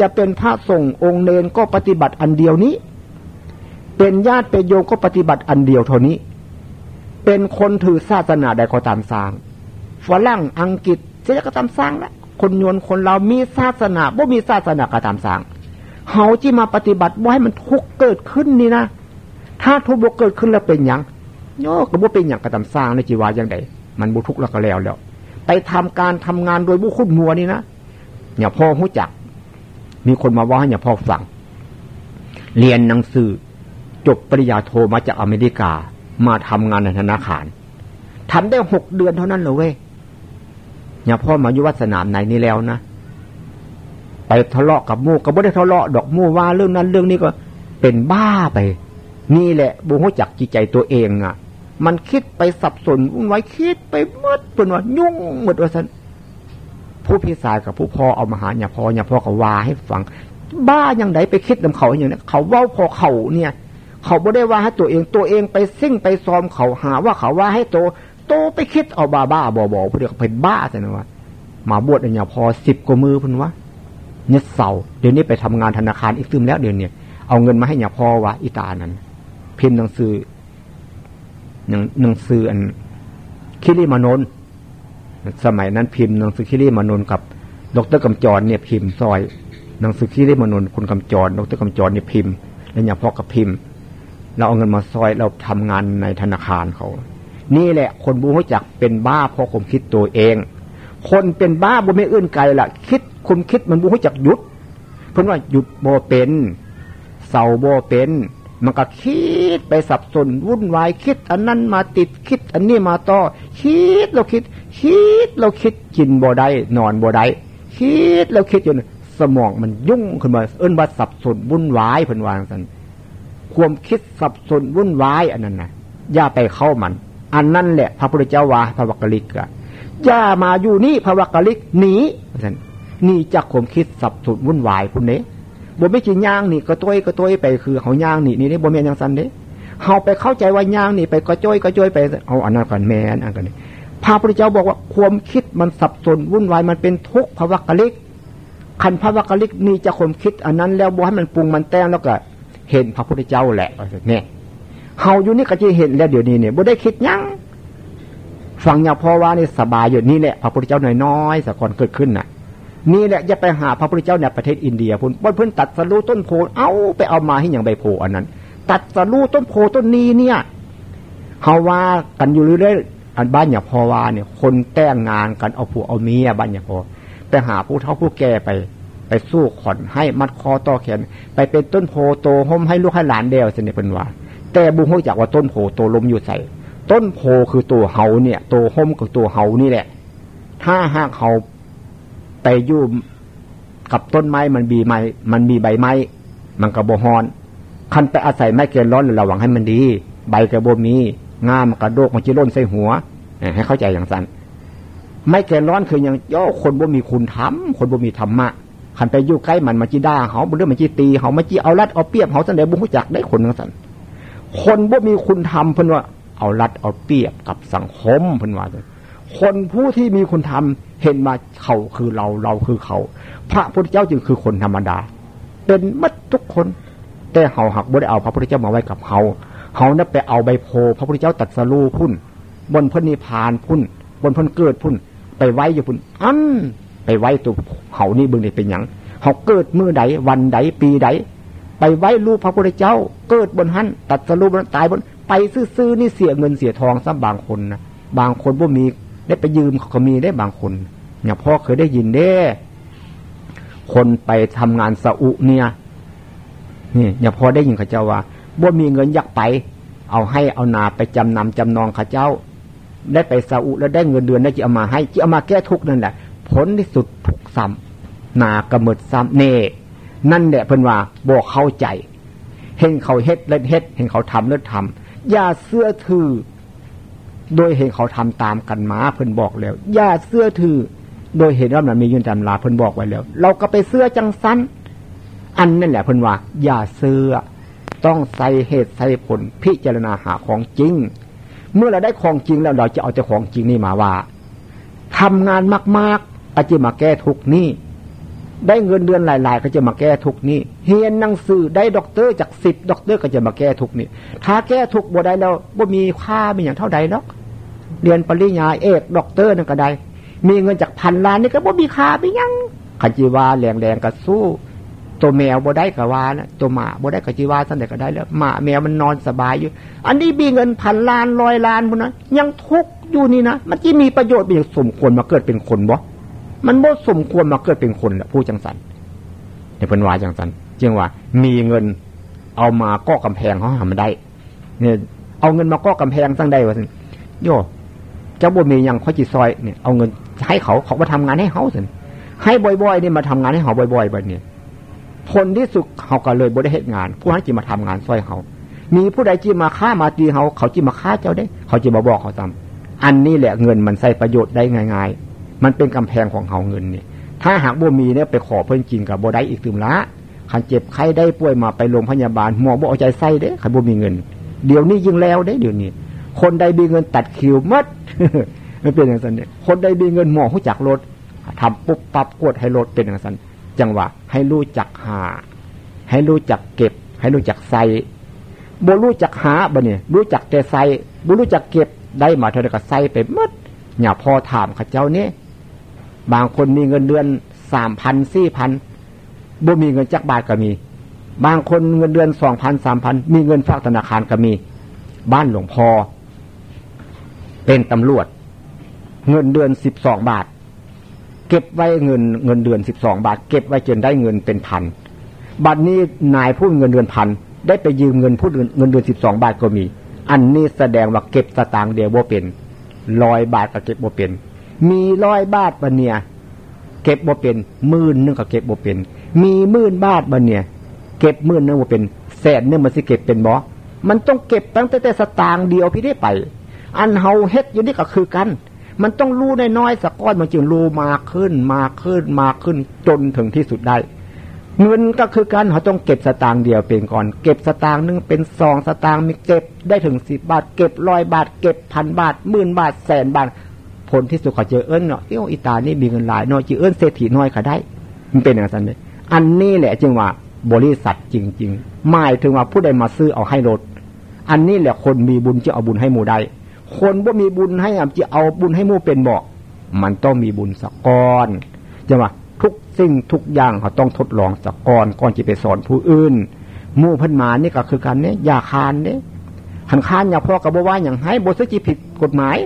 จะเป็นพระสงฆ์องค์เนนก็ปฏิบัติอันเดียวนี้ เป็นญาติเป็นโยก็ปฏิบัติอันเดียวเท่านี้ เป็นคนถือศาสนาใดก็ตามสร้าง ฝรั่งอังกฤษเสียก็ตามสร้างแล้วคนยวนคนเรามีศาสนาบ่มีศาสนาก็ตามสร้างเฮาที่มาปฏิบัติบ่ให้มันทุกเกิดขึ้นนี่นะถ้าทุกข์เกิดขึ้นแล้วเป็นอย่างโยก็บ่เป็นอย่างกระทำสร้างในจีวาอย่างใดมันบุทุกแล้วก็แล้วแล้วไปทำการทำงานโดยบุคุดมัวนี่นะอย่าพ่อหู้จัก มีคนมาว่าให้อย่าพ่อฟังเรียนหนังสือ จบปริญญาโทมาจากอเมริกา มาทำงานในธนาคารทำได้หกเดือนเท่านั้นเลยเว้ย อย่าพ่อมาอยู่วัดสนามไหนนี่แล้วนะไปทะเลาะกับมู่ก็ไม่ได้ทะเลาะดอกมู่ว่าเรื่องนั้นเรื่องนี้ก็เป็นบ้าไป นี่แหละบุหุจักจิตใจตัวเองอะ มันคิดไปสับสนวุ่นวายคิดไปมดเป็นว่ายุ่งหมดว่าสันผู้พิสายกับผู้พ่อเอามาหาอย่าพ่ออย่าพ่อก็ว่าให้ฟัง บ้าอย่างไดไปคิดนำเขาอย่างนี้เขาว่าพอเขาเนี่ย เขาไม่ได้ว่าให้ตัวเองตัวเองไปซิ่งไปซ้อมเขาหาว่าเขาว่าให้โต โตไปคิดเอาบ้าบ้าบอบอผู้เดียวเป็นบ้าแต่นะว่ามาบวชอย่าพอสิบกว่ามือพุ่นวะเนี่ยเสาเดี๋ยวนี้ไปทำงานธนาคารอีกซึมแล้วเดี๋ยวนี้เอาเงินมาให้อย่าพอวะอิตานั้น พิมพ์หนังสือหนังสืออันคิริมานนสมัยนั้นพิมพ์หนังสือคิริมานนกับดรกำจรเนี่ยพิมพ์ซอยหนังสือคิริมานนคุณกำจร ดรกำจรเนี่ยพิมพ์ แล้วอย่าพอกับพิมพ์ เราเอาเงินมาซอยเราทำงานในธนาคารเขา นี่แหละ คนบูรู้จักเป็นบ้าเพราะผมคิดตัวเอง คนเป็นบ้าบ่ไม่เอื้นไกลละคิดคุมคิดมันบูรู้จักหยุด เพราะว่าหยุดโบเป็นเสาโบเป็นมันก็คิดไปสับสนวุ่นวายคิด อันนั้นมาติดคิด อันนี้มาต่อ คิดเราคิด คิดเราคิดกินบ่ได้นอนบ่ได้คิดเราคิดจนสมองมันยุ่งขึ้นมา เอิ้นว่าสับสนวุ่นวายเพิ่นวางกันความคิดสับสนวุ่นวายอันนั้นนะอย่าไปเข้ามัน อันนั้นแหละพระพุทธเจ้าว่าพระวักกลิกอะย่ามาอยู่นี่พระวักกลิกหนีนี่จากความคิดสับสนวุ่นวายพุ่นเนี้บ่ไม่จริงย่างนี่ก็ต้วยก็ต้วยไปคือเขาย่างนี่นี่นี่บ่แม่นยังสันเด้เขาไปเข้าใจว่าย่างนี่ไปก็จ้อยก็จ้อยไปเอาอันนั้นก่อนแม่นอันกันนี่พระพุทธเจ้าบอกว่าความคิดมันสับสนวุ่นวายมันเป็นทุกข์ภาวะกะลิกขันภาวะกะลิกนี่จะความคิดอันนั้นแล้วบ่ให้มันปรุงมันแต่งแล้วก็เห็นพระพุทธเจ้าแหละเนี่ย เฮาอยู่นี่ก็จะเห็นแล้วเดี๋ยวนี้เนี่ยบ่ได้คิดยังฟังอย่างพ่อว่านี่สบายอยู่นี่แหละพระพุทธเจ้าน้อยๆสักคนเกิดขึ้นน่ะ นี่แหละจะไปหาพระพุทธเจ้าในประเทศอินเดียพุ่นบนพื้นตัดสรู้ต้นโพเอาไปเอามาให้อย่างใบโพอันนั้น ตัดสรู้ต้นโพต้นนี้เนี่ยเขาว่ากันอยู่เรื่อยๆอันบ้านอย่างพ่อว่าเนี่ย คนแต่งงานกันเอาผัวเอาเมียบ้านอย่างพอไปหาผู้เฒ่าผู้แก่ไป ไปสู้ขอนให้มัดคอต่อแขนไปเป็นต้นโพโตห่มให้ลูกให้หลานเดียวเสนเป็นว่า แต่บุ้งจากว่าต้นโพโตลมอยู่ใส่ต้นโพคือตัวเฮาเนี่ย ตัวห่มคือตัวเฮานี่แหละ ถ้าหากเขาไปยู่กับต้นไม้มันมีไม้มันมีใบไม้ มันกระโบฮอน คันไปอาศัยไม้เกลร้อนระวังให้มันดี ใบกระโบมีงามกระโดกมันจะล่นใส่หัวให้เข้าใจอย่างสั้นไม่เกลร้อนคืออย่างย่อคนบ่มีคุณธรรมคนบ่มีธรรมะคันไปยู่ใกล้มันมันจีด่าเขาเรื่องมันจีตีเขามันจีเอารัดเอาเปรียบเขาแสดงบุญจักได้คนอย่างสั้น คนบ่มีคุณธรรมเพิ่นว่า เอารัดเอาเปียบกับสังคมเพิ่นว่าคนผู้ที่มีคุณธรรมเห็นมาเขาคือเราเราคือเขา พระพุทธเจ้าจึงคือคนธรรมดา เป็นมัดทุกคน แต่เฮาหักบ่ได้เอาพระพุทธเจ้ามาไว้กับเฮาเฮานั่นไปเอาใบโพพระพุทธเจ้าตัดสรูพุ่น บนพระนิพานพุ่น บนพระเกิดพุ่น ไปไว้อยู่พุ่นอันไปไว้ตัวเฮานี่เบิ่งนี่เป็นหยังเฮาเกิดเมื่อใดวันใดปีใด ไปไว้รูปพระพุทธเจ้า เกิดบนหันตัดสรูบนตายบน ไปซื้อๆนี่เสียเงินเสียทองซะบางคนนะบางคนบ่มีได้ไปยืมเขาก็มีได้บางคนเนี่ยพ่อเคยได้ยินเด้ คนไปทำงานสะอุเนี่ยนี่อย่าพอได้ยินข้าเจ้าว่าบ่มีเงินอยากไป เอาให้เอานาไปจำนำจำนองข้าเจ้า ได้ไปซาอุแล้วได้เงินเดือนได้จะเอามาให้จะเอามาแก้ทุกนั่นแหละผลที่สุดทุกซ้ำนากระเมิดซ้ำเน่ นั่นแหละเพิ่นว่าบอกเข้าใจ เห็นเขาเฮ็ดเล่นเฮ็ด เห็นเขาทำเล่นทำอย่าเสื้อถือ โดยเห็นเขาทำตามกันมาเพิ่นบอกแล้ว อย่าเสื้อถือ โดยเห็นว่ามันมียืนจำลาเพิ่นบอกไว้แล้ว เราก็ไปเสื้อจังสั้นอันนั่นแหละเพิ่นว่า อย่าเสื้อ ต้องใส่เหตุใส่ผลพิจารณาหาของจริง เมื่อเราได้ของจริงแล้วเราจะเอาเจ้าของจริงนี่มาว่าทำงานมากๆก็จะมาแก้ทุกนี้ ได้เงินเดือนหลาย ๆ ก็จะมาแก้ทุกนี้เฮียนหนังสือได้ด็อกเตอร์จากสิบด็อกเตอร์ก็จะมาแก้ทุกนี้ถ้าแก้ทุกบ่ได้แล้วบ่มีค่ามีอย่างเท่าใดหรอกเรียนปริญญาเอกด็อกเตอร์นั่นก็ได้ มีเงินจากพันล้านนี่ก็บ่มีค่าไปยังขจีวาแรงแรงก็สู้ ตัวแมวบ่ได้กะวานะตัวหมาบ่ได้กะจีวาสันเด็ก็ได้แล้วหมาแมวมันนอนสบายอยู่ อันนี้มีเงินพันล้านร้อยล้านพวกนั้นยังทุกอยู่นี่นะมันที่มีประโยชน์เป็นสมควรมาเกิดเป็นคนบ่ มันบ่สมควรมาเกิดเป็นคนละผู้จังสันในพันว่าจังสันจึงว่า มีเงินเอามาก็กำแพงเขาหามาได้ เนี่ยเอาเงินมาก็กำแพงสร้างได้วะสิโยเจ้าบ่มีอย่างข้อจิตซอยเนี่ยเอาเงินให้เขาเขามาทำงานให้เขาสิให้บ่อยๆนี่มาทำงานให้เขาบ่อยๆแบบนี้ผลที่สุดเขาก็เลยบริเหตุงาน ผู้นั้จีมาทำงานซอยเขา มีผู้ใดจีมาฆ่ามาตีเขาเขาจีมาฆ่าเจ้าได้ เขาจีมาบอกเขาซ้ำอันนี้แหละเงินมันใส่ประโยชน์ได้ง่าย ๆ มันเป็นกำแพงของเขาเงินนี่ถ้าหากบ่มีเนี่ยไปขอเพิ่นจริงกับบ่ได้อีกตืมละขันเจ็บไข้ได้ป่วยมาไปโรงพยาบาลหมอบ่เอาใจใส่เด้ขันบ่มีเงิน เดี๋ยวนี้ยิ่งแล้วได้เดี๋ยวนี้ คนใดมีเงินตัดคิวมัดไม่เป็นอย่างนั้นเนี่ยคนใดมีเงินหมอหู้จักรถทำปุ๊บปั๊บกดให้รถเป็นอย่างนั้นจังหวะให้รู้จักหา ให้รู้จักเก็บ ให้รู้จักใส่บ่รู้จักหาบ่เนี่ยรู้จักแต่ใส่บ่รู้จักเก็บได้มาเท่าไรก็ใส่ไปมัดอย่าพอถามข้าเจ้าเนี่ย บางคนมีเงินเดือนสามพันสี่พันบ่มีเงินจักบาทก็มี บางคนเงินเดือนสองพันสามพันมีเงินฝากธนาคารก็มี บ้านหลวงพ่อเป็นตำรวจ เงินเดือนสิบสองบาท เก็บไว้เงินเงินเดือนสิบสองบาท เก็บไว้จนได้เงินเป็นพันบัดนนี้นายผู้เงินเดือนพันได้ไปยืมเงินผู้เงินเดือนสิบสองบาทก็มี อันนี้แสดงว่าเก็บสตางค์เดียวบ่เป็นร้อยบาทก็เก็บบ่เป็น มีร้อยบาทบันเนี่ยเก็บบ่เป็นหมื่นนึงก็เก็บบ่เป็น มีหมื่นบาทบันเนี่ยเก็บหมื่นนึงบ่เป็นแสนนึงมันสิเก็บเป็นบ่มันต้องเก็บตั้งแต่สตางค์เดียวพี่ได้ไป อันเฮาเฮ็ดอยู่นี่ก็คือกัน มันต้องรู้น้อยๆสักก้อนมันจึงรู้มากขึ้นมากขึ้นมากขึ้นจนถึงที่สุดได้เงินก็คือการเขาต้องเก็บสตางค์เดียวเป็นก่อน เก็บสตางค์นึงเป็นสองสตางค์มีเก็บได้ถึงสิบบาท เก็บร้อยบาท เก็บพันบาทหมื่นบาทแสนบาท ผลที่สุดขเจอเอิญเนาะเอ้ยอีตานี่มีเงินหลายเนาะจีเอิญเศรษฐีน้อยเขาได้ มันเป็นอย่างนั้นเลยอันนี้แหละจึงว่าบริษัทจริงๆหมายถึงว่าผู้ใดมาซื้อเอาให้รถอันนี้แหละคนมีบุญจะเอาบุญให้หมู่ได้ คนว่ามีบุญให้จะเอาบุญให้มู่เป็นบอกมันต้องมีบุญสักก้อนจะว่าทุกสิ่งทุกอย่างเขาต้องทดลองสักก้อนก่อนจะไปสอนผู้อื่นมู่พันมานี่ก็คือการเนี้ยอย่าคานเนี่ยขันคานอย่าพ่อกับบ่ว่าอย่างให้บ่ซื้อจีผิดกฎหมาย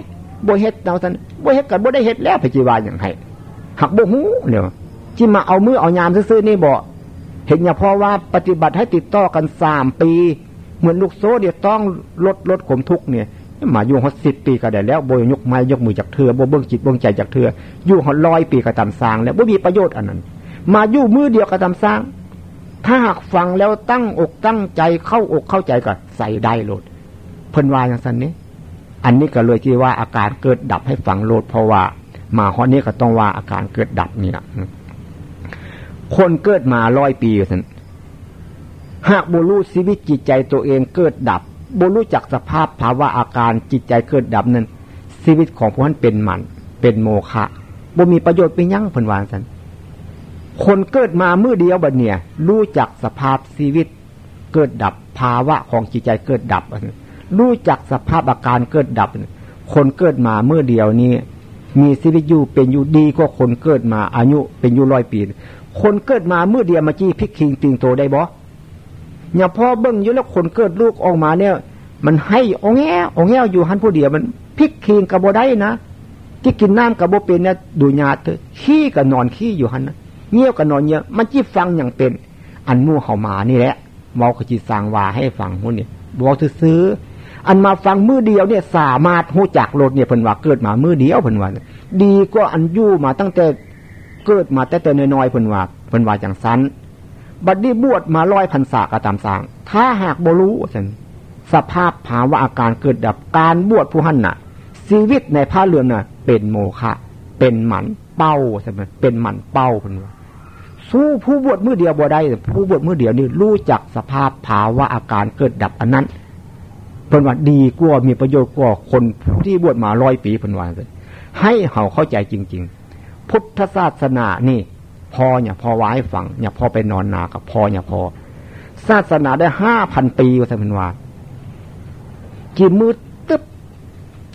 บ่เฮ็ดเอาสันบ่เฮ็ดกับบ่ได้เฮ็ดแล้วไปจีวาอย่างให้หักบ่หูเนี่ยจีมาเอามือเอายามซื้อนี่บ่เห็นอย่าพ่อว่าปฏิบัติให้ติดต่อกันสามปี เหมือนลูกโซ่เดี๋ยวต้องลดลดขมทุกเนี่ยมาอยู่หอสิบปีก็ได้แล้วโบยยกไม้ยกมือจากเธอโบเบิ้งจิตเบิ้งใจจากเธออยู่หอร้อยปีก็ตามสร้างแล้วบ่มีประโยชน์อันนั้น มาอยู่มือเดียวก็ตามสร้าง ถ้าหากฟังแล้วตั้งอกตั้งใจเข้าอกเข้าใจก็ใส่ได้โลดเพิ่นวาอย่างสันนี้ อันนี้ก็เลยที่ว่าอาการเกิดดับให้ฟังโลดเพราะว่า มาข้อนี้ก็ต้องว่าอาการเกิดดับนี่แหละคนเกิดมาร้อยปีสันหากบุรุษชีวิตจิตใจตัวเองเกิดดับบุรู้จักสภาพภาวะอาการจิตใจเกิดดับนั้นชีวิตของพวกนั้นเป็นมันเป็นโมฆะบ่มีประโยชน์ไปยั่งผลวางสันคนเกิดมาเมื่อเดียวบัดเนี่ย รู้จักสภาพชีวิตเกิดดับภาวะของจิตใจเกิดดับ รู้จักสภาพอาการเกิดดับ คนเกิดมาเมื่อเดียวนี้ มีชีวิตอยู่เป็นอยู่ดีกว่าคนเกิดมาอายุเป็นอยู่ร้อยปี คนเกิดมาเมื่อเดียวมาจี้พิกคิงติงโตได้บ่อย่าพ่อเบิ้งอยู่แล้วคนเกิดลูกออกมาเนี่ย มันให้องแงองแงอยู่หันผู้เดียวมันพิกคีงกับโบได้นะที่กินน้ำกับโบเป็นเนี่ยดูญาติขี้กับนอนขี้อยู่หันนะเงี้ยวกันนอนเงี้ยมันจี้ฟังอย่างเป็น อันมู่เขามานี่แหละเมาขจีสางวาให้ฟังหุ่นนี่บอกซื้อ อันมาฟังมือเดียวเนี่ยสามารถหูจักโรถเนี่ยเพิ่นว่าเกิดมามือเดียวเพิ่นว่าดีก็อันยู่มาตั้งแต่เกิดมาแต่แต่น้อยๆเพิ่นว่าเพิ่นว่าจังสันบัดนี้บวชมาร้อยพันศากระตามสางถ้าหากบรู้สันสภาพภาวะอาการเกิดดับการบวชผู้หันน่ะ ชีวิตในผ้าเรือนน่ะ เป็นโมฆะเป็นหมันเป้าใช่ไหมเป็นหมันเป้าเป็นว่าสู้ผู้บวชมือเดียวบ่ได้ผู้บวชมือเดียวนี่รู้จักสภาพภาวะอาการเกิดดับอันนั้น เพิ่นว่าดีกว่ามีประโยชน์กว่าคนที่บวชมาร้อยปีเพิ่นว่าเลยให้เขาเข้าใจจริง ๆ พุทธศาสนานี่พอเนี่ยพอไว้ฟังเนี่ยพอไปนอนนากับพอเนี่ยพอ ศาสนาได้ห้าพันปีว่าท่านว่ากี่มืดตึ๊บ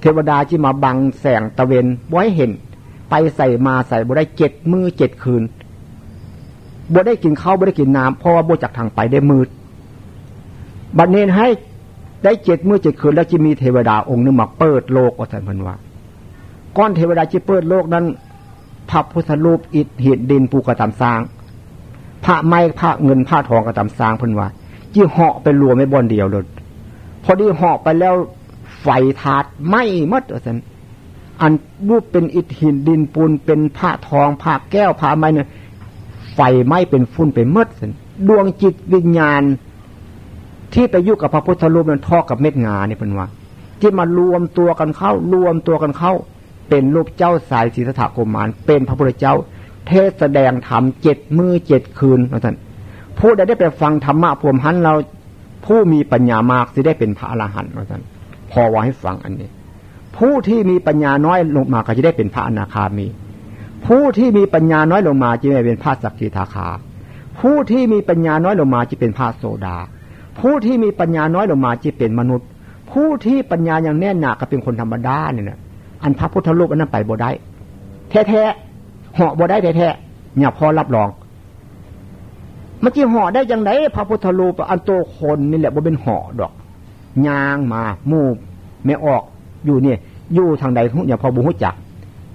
เทวดาที่มาบังแสงตะเวนไว้เห็น ไปใส่มาใส่บ่ได้เจ็ดมือเจ็ดคืนบ่ได้กินข้าวบ่ได้กินน้ำเพราะว่าบ่จากทางไปได้มืดบัดเนนให้ ได้เจ็ดเมื่อเจ็ดคืนแล้วจะมีเทวดาองค์นึงมาเปิดโลกว่าท่านพันว่าก้อนเทวดาที่เปิดโลกนั้นพระพุทธรูปอิฐหินดินปูกระตำสร้างพระไม้พระเงินพระทองกระตำสร้างพันว่าจีเหาะไปรวไม่บอนเดียวเลยพอดีเหอกไปแล้วไฟถาดไหม้มดสันอันรูปเป็นอิฐหินดินปูนเป็นผ้าทองผ้าแก้วผ้าไม้เนี่ยไฟไหม้เป็นฟุ้นเป็นมดสันดวงจิตวิญญาณ ที่ไปยุ่กับพระพุทธรูปนั้นทอกับเม็ดงาเนี่ยเป็นว่า ที่มารวมตัวกันเข้ารวมตัวกันเข้า เป็นรูปเจ้าสายศรีสถากมานเป็นพระพุทธเจ้า เทศแสดงธรรมเจ็ดมือเจ็ดคืนท่านผู้ใดได้ไปฟังธรรมะพวมหันเราผู้มีปัญญามากจะได้เป็นพระอรหันต์ว่าท่านพอว่าให้ฟังอันนี้ ผู้ที่มีปัญญาน้อยลงมาก็จะได้เป็นพระอนาคามี ผู้ที่มีปัญญาน้อยลงมาจะได้เป็นพระสักกิทาคา ผู้ที่มีปัญญาน้อยลงมาจะเป็นพระโสดา ผู้ที่มีปัญญาน้อยลงมาจะเป็นมนุษย์ ผู้ที่ปัญญาอย่างแน่นหนาก็เป็นคนธรรมดาเนี่ยนะอันพระพุทธรูปอันนั้นไปบ่ได้แท้ๆเหาะบ่ได้แท้ๆเนี่ยพอรับรองมันจีห่อได้ยังไงพระพุทธรูปอันโตคนนี่แหละบ่เป็นห่อดอกยางมามูไม่ออกอยู่เนี่ยอยู่ทางใดอย่าพอบุหุจัก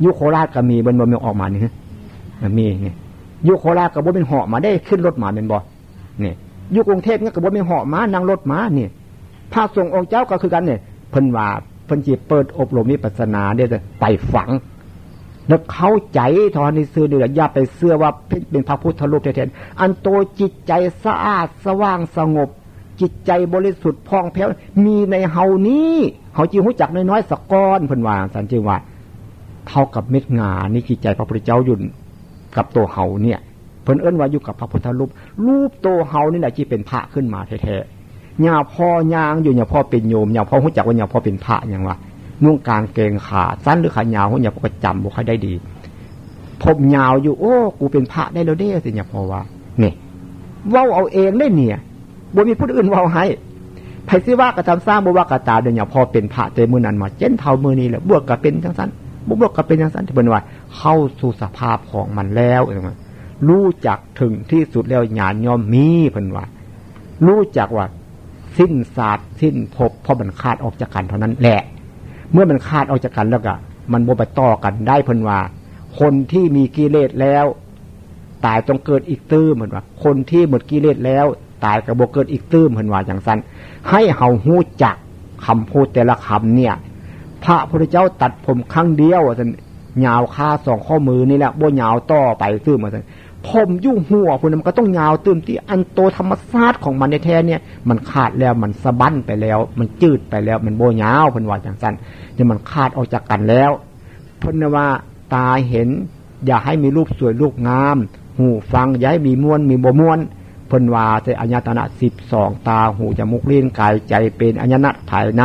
ยุโคราชก็มีบนบนไม่ออกมานี่มีเนี่ยยุโคราชกับบ่เป็นห่อมาได้ขึ้นรถมาเป็นบ่เนี่ย ยุกรุงเทพเนี่ยกับบ่เป็นห่อมานั่งรถมาเนี่ยพระทรงองค์เจ้าก็คือกันเนี่ยเพิ่นว่าเพิ่นจีเปิดอบรมวิปัสนาเนี่ยไปฝัง แล้วเข้าใจทอนในซื้อเดือดอย่าไปเสื้อว่าเป็นพระพุทธรูปแท้ๆอันโตจิตใจสะอาดสว่างสงบ จิตใจบริสุทธิ์พองแผ้วมีในเฮานี้เขาจีหูจักน้อยๆสกก้อนเพิ่นว่าสันจิว่าเท่ากับเม็ดงานี่จิตใจพระพุทธเจ้ายุ่นกับตัวเฮาเนี่ย พิ่นเอิ้นว่าอยู่กับพระพุทธรูปรูปโตเฮานี่แหละที่เป็นพระขึ้นมาแท้ๆยาพ่อยางอยู่ยาพ่อเป็นโยมยาพ่อหูจักว่ายาพ่อเป็นพระอย่างว่านุ่งกางเกงขาสั้นหรือขายาวเขาอย่าก็จำบุคได้ดีผมยาวอยู่โอ้ กูเป็นพระได้แล้วเด้สิเนี่ยพอว่าเนี่ยว่าเอาเองได้เนี่ยบ่มีผู้อื่นว่าให้ไผซิว่ากระทำสร้างบ่ว่ากระตาเดี๋ยวเนี่ยพอเป็นพระเตมือนั้นมาเจนเท่ามือนี้แหละบวกกับเป็นทั้งสั้นบวกกับเป็นทั้งสั้นที่เป็นว่า เข้าสู่สภาพของมันแล้วเอง รู้จักถึงที่สุดแล้วญาณยอมมีเพิ่นว่า รู้จักว่า สิ้นศาสตร์สิ้นภพเพราะมันขาดออกจากกันเท่านั้นแหละ เมื่อมันขาดออกจากกันแล้วก็มันโมไปต่อกันได้เพิ่นว่า คนที่มีกิเลสแล้ว ตายต้องเกิดอีกตื้มเหมือนว่า คนที่หมดกิเลสแล้ว ตายกระโบเกิดอีกตื้มเหมือนว่าอย่างสั้นให้เฮาหู้จักคำพูดแต่ละคำเนี่ย พระพุทธเจ้าตัดผมครั้งเดียวท่านยาวค่าสองข้อมือนี่แหละบ่ยาวต่อไปตื้มมาท่าน ผมยุ่งหัวคุณมันก็ต้องยาวตื้มที่อันโตธรรมชาติของมันในแท้เนี่ย มันขาดแล้วมันสะบั้นไปแล้ว มันจืดไปแล้ว มันโบยาวพันว่าอย่างสั้นเนี่ยมันขาดออกจากกันแล้วพันว่าตาเห็น อย่าให้มีรูปสวยรูปงาม หูฟังอย่าให้มีม้วนมีบ่มวนเพิ่นว่าแต่อัญญตนะสิบสองตาหูจมูกเลิ้นกายใจเป็นอัญญนะภายใน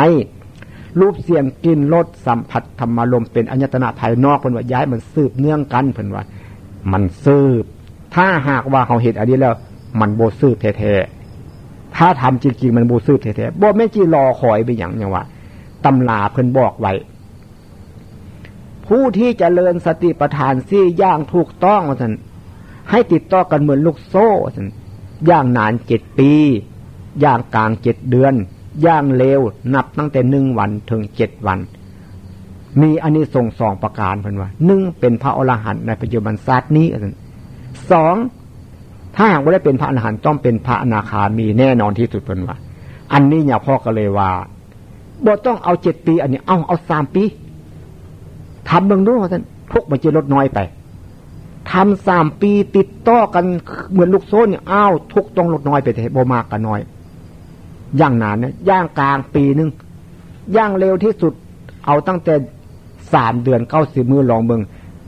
รูปเสียงกลิ่นรสสัมผัสธรรมารมเป็นอัญญตนะภายนอกเพิ่นว่าย้ายมันสืบเนื่องกันเพิ่นว่า มันสืบ ถ้าหากว่าเขาเห็นอันนี้แล้ว มันโบซื้อแท้ๆถ้าทำจริงๆมันโบซื้อแท้ๆบ่แม่จีรอคอยไปอย่างอย่างว่าตำลาเพิ่นบอกไว้ผู้ที่จเจริญสติปัฏฐานซี่ย่างถูกต้องท่านให้ติดต่อกันเหมือนลูกโซ่ท่านย่างนานเจ็ดปี ย่างกลางเจ็ดเดือน ย่างเร็วนับตั้งแต่หนึ่งวันถึงเจ็ดวัน มีอันนี้ส่งสองประการเพิ่นว่าหนึ่งเป็นพระอรหันต์ในปัจจุบันศาสตร์นี้ท่าน สองถ้าหากว่าได้เป็นพระอรหันต์ต้องเป็นพระอนาคามีแน่นอนที่สุดเป็นว่า อันนี้เนี่ยพ่อก็เลยว่าบ่ต้องเอาเจ็ดปี อันนี้ เอาเอาสามปีทำเบื้องนู้นท่านทุกมันจะลดน้อยไปทำสามปีติดต่อกันเหมือนลูกโซ่เนี่ยอ้าวทุกต้องลดน้อยไปแต่โบมากกันน้อยย่างนานเนี่ยย่างกลางปีหนึ่งย่างเร็วที่สุด เอาตั้งแต่สามเดือนเก้าสิบมือลองเบิง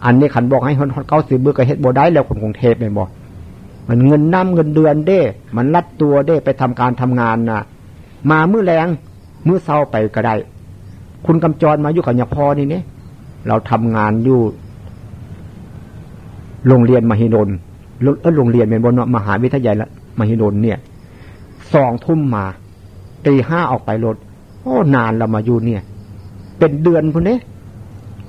อันนี้ขันบอกให้ฮอนเก้าสิบมือก็เฮ็ดโบได้แล้วคนกรุงเทพเป็นบอกมันเงินน้ำเงินเดือนเด้ มันรัดตัวเด้ไปทำการทำงานนะมามือแรงมือเศร้าไปก็ได้ คุณกำจรมาอยู่กับยาพอนี่เนี่ยเราทำงานอยู่โรงเรียนมหิดลเออโรงเรียนเป็นบนมหาวิทยาลัยมหิดลเนี่ยสองทุ่มมาตีห้าออกไปรถโอ้นานเรามาอยู่เนี่ย เป็นเดือนพุ่นเนี้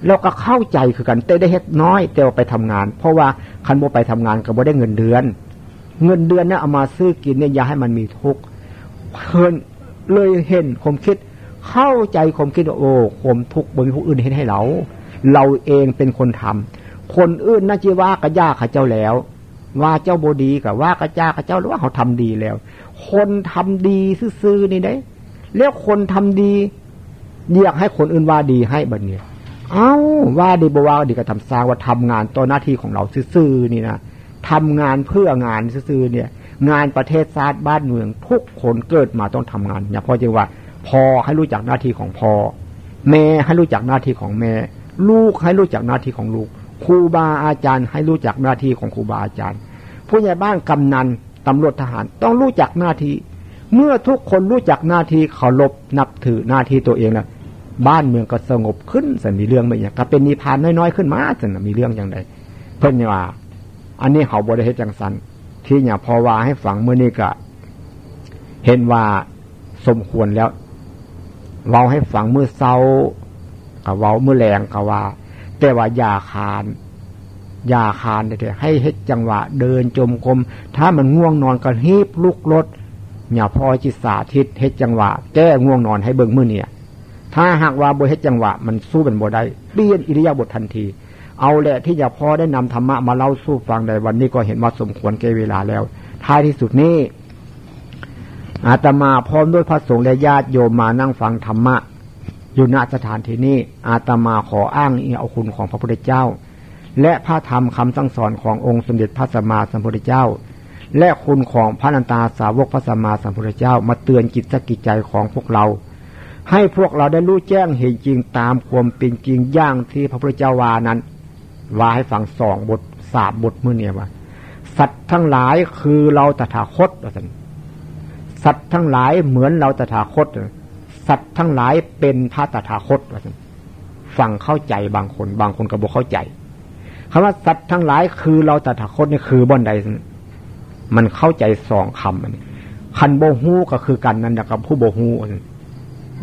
เราก็เข้าใจคือกันแต่ได้เฮ็ดน้อยแต่ว่าไปทำงาน เพราะว่าคันโบไปทำงานก็บ่ได้เงินเดือน เงินเดือนเนี่ยเอามาซื้อกินเนี่ยอย่าให้มันมีทุกข์เพิ่นเลยเห็นผมคิด เข้าใจผมคิดโอ้ผมทุกข์บนผู้อื่นเห็นให้เรา เราเองเป็นคนทำคนอื่นน่าจะว่ากระยาข้าเจ้าแล้ว ว่าเจ้าโบดีกับว่ากระจ้าข้าเจ้าหรือว่าเขาทำดีแล้ว คนทำดีซื่อๆนี่ได้แล้วคนทำดีอยากให้คนอื่นว่าดีให้บัดเนี่ย เอาว่าดีบว่าดีก็ทำสร้างว่าทำงานต่อหน้าที่ของเราซื่อๆนี่นะทำงานเพื่องานซื่อๆเนี่ย งานประเทศชาติบ้านเมือง ทุกคนเกิดมาต้องทำงานอย่าพอจะว่าพอให้รู้จักหน้าที่ของพอแม่ให้รู้จักหน้าที่ของแม่ ลูกให้รู้จักหน้าที่ของลูกครูบาอาจารย์ ให้รู้จักหน้าที่ของครูบาอาจารย์ ผู้ใหญ่บ้านกำนันตำรวจทหารต้องรู้จักหน้าที่ เมื่อทุกคนรู้จักหน้าที่เคารพนับถือหน้าที่ตัวเองแล้ว บ้านเมืองก็สงบขึ้นสันมีเรื่องไม่อย่างก็เป็นนิพานน้อยๆขึ้นมาสันมีเรื่องอย่างไรเพื่อนว่า อันนี้เขาบริเหตุจังสันที่เนี่ยพอว่าให้ฝังเมื่อนี้ก็เห็นว่าสมควรแล้วเว้าให้ฝังเมื่อเศร้ากับเว้าเมื่อแรงกับว่า แต่ว่ายาคานยาคานเถอะให้เฮ็ดจังหวะ เดินจมกรมถ้ามันง่วงนอนก็ฮีบลุกรถเนี่ยพอจิตสาธิตเฮ็ดจังหวะแก้ง่วงนอนให้เบิ่งมือเนี่ย ถ้าหากว่าบริเฮ็ดจังหวะ มันสู้เป็นบ่ได้เปลี่ยนอิริยาบถทันที เอาแหละที่จะพอได้นำธรรมะมาเล่าสู้ฟังในวันนี้ก็เห็นว่าสมควรเกเวลาแล้ว ท้ายที่สุดนี้อาตมาพร้อมด้วยพระสงฆ์และญาติโยมมานั่งฟังธรรมะ อยู่ณสถานที่นี้อาตมาขออ้างอิงเอาคุณของพระพุทธเจ้า และพระธรรมคำสั่งสอนขององค์สมเด็จพระสัมมาสัมพุทธเจ้า และคุณของพระนันตาสาวกพระสัมมาสัมพุทธเจ้า มาเตือนจิตสกิจใจของพวกเรา ให้พวกเราได้รู้แจ้งเห็นจริงตามความเป็นจริงย่างที่พระพุทธเจ้าวานั้น ว่าให้ฟังสองบทสามบทมื่อเนี่ยว่า สัตว์ทั้งหลายคือเราตถาคตสันสัตว์ทั้งหลายเหมือนเราตถาคต สัตว์ทั้งหลายเป็นพระตถาคตสันฟังเข้าใจบางคนบางคนก็บอกเข้าใจคำว่าสัตว์ทั้งหลายคือเราตถาคตนี่คือบ่อนใดมันเข้าใจสองคำอันนี้คันโบฮูก็คือกันนั่นกับผู้โบฮู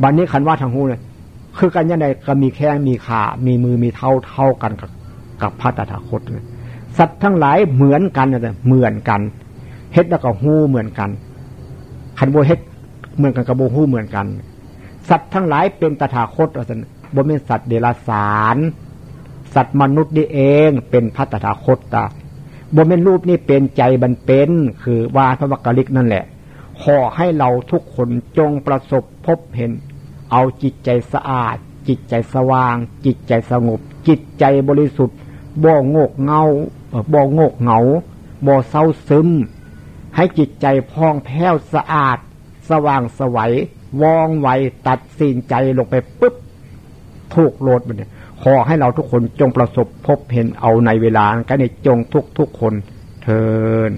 บันนี้คันว่าทางหูเลยคือกันยังไงก็มีแข้งมีขา มีมือมีเท้าเท่ากันกับกับพระตถาคตเลยสัตว์ทั้งหลายเหมือนกันนะเหมือนกันเฮ็ดแล้วก็หูเหมือนกันคันโบเฮ็ดเหมือนกันกับโบหูเหมือนกัน สัตว์ทั้งหลายเป็นตถาคตอาจารย์บเป็นสัตว์เดรัจฉานสัตว์มนุษย์นี่เองเป็นพระตถาคตตาบนเป็นรูปนี่เป็นใจบันเป็น คือว่าพระวักกะลิกนั่นแหละ ขอให้เราทุกคนจงประสบพบเห็น เอาจิตใจสะอาด จิตใจสว่าง จิตใจสงบ จิตใจบริสุทธิ์บ่โงกเงาบ่โงกเหงาบ่เศร้าซึม ให้จิตใจพองแผ้วสะอาด สว่างสวัยว่องไวตัดสินใจลงไปปุ๊บถูกโลดมันเนี่ยขอให้เราทุกคนจงประสบพบเห็นเอาในเวลากันในจงทุกทุกคนเทิน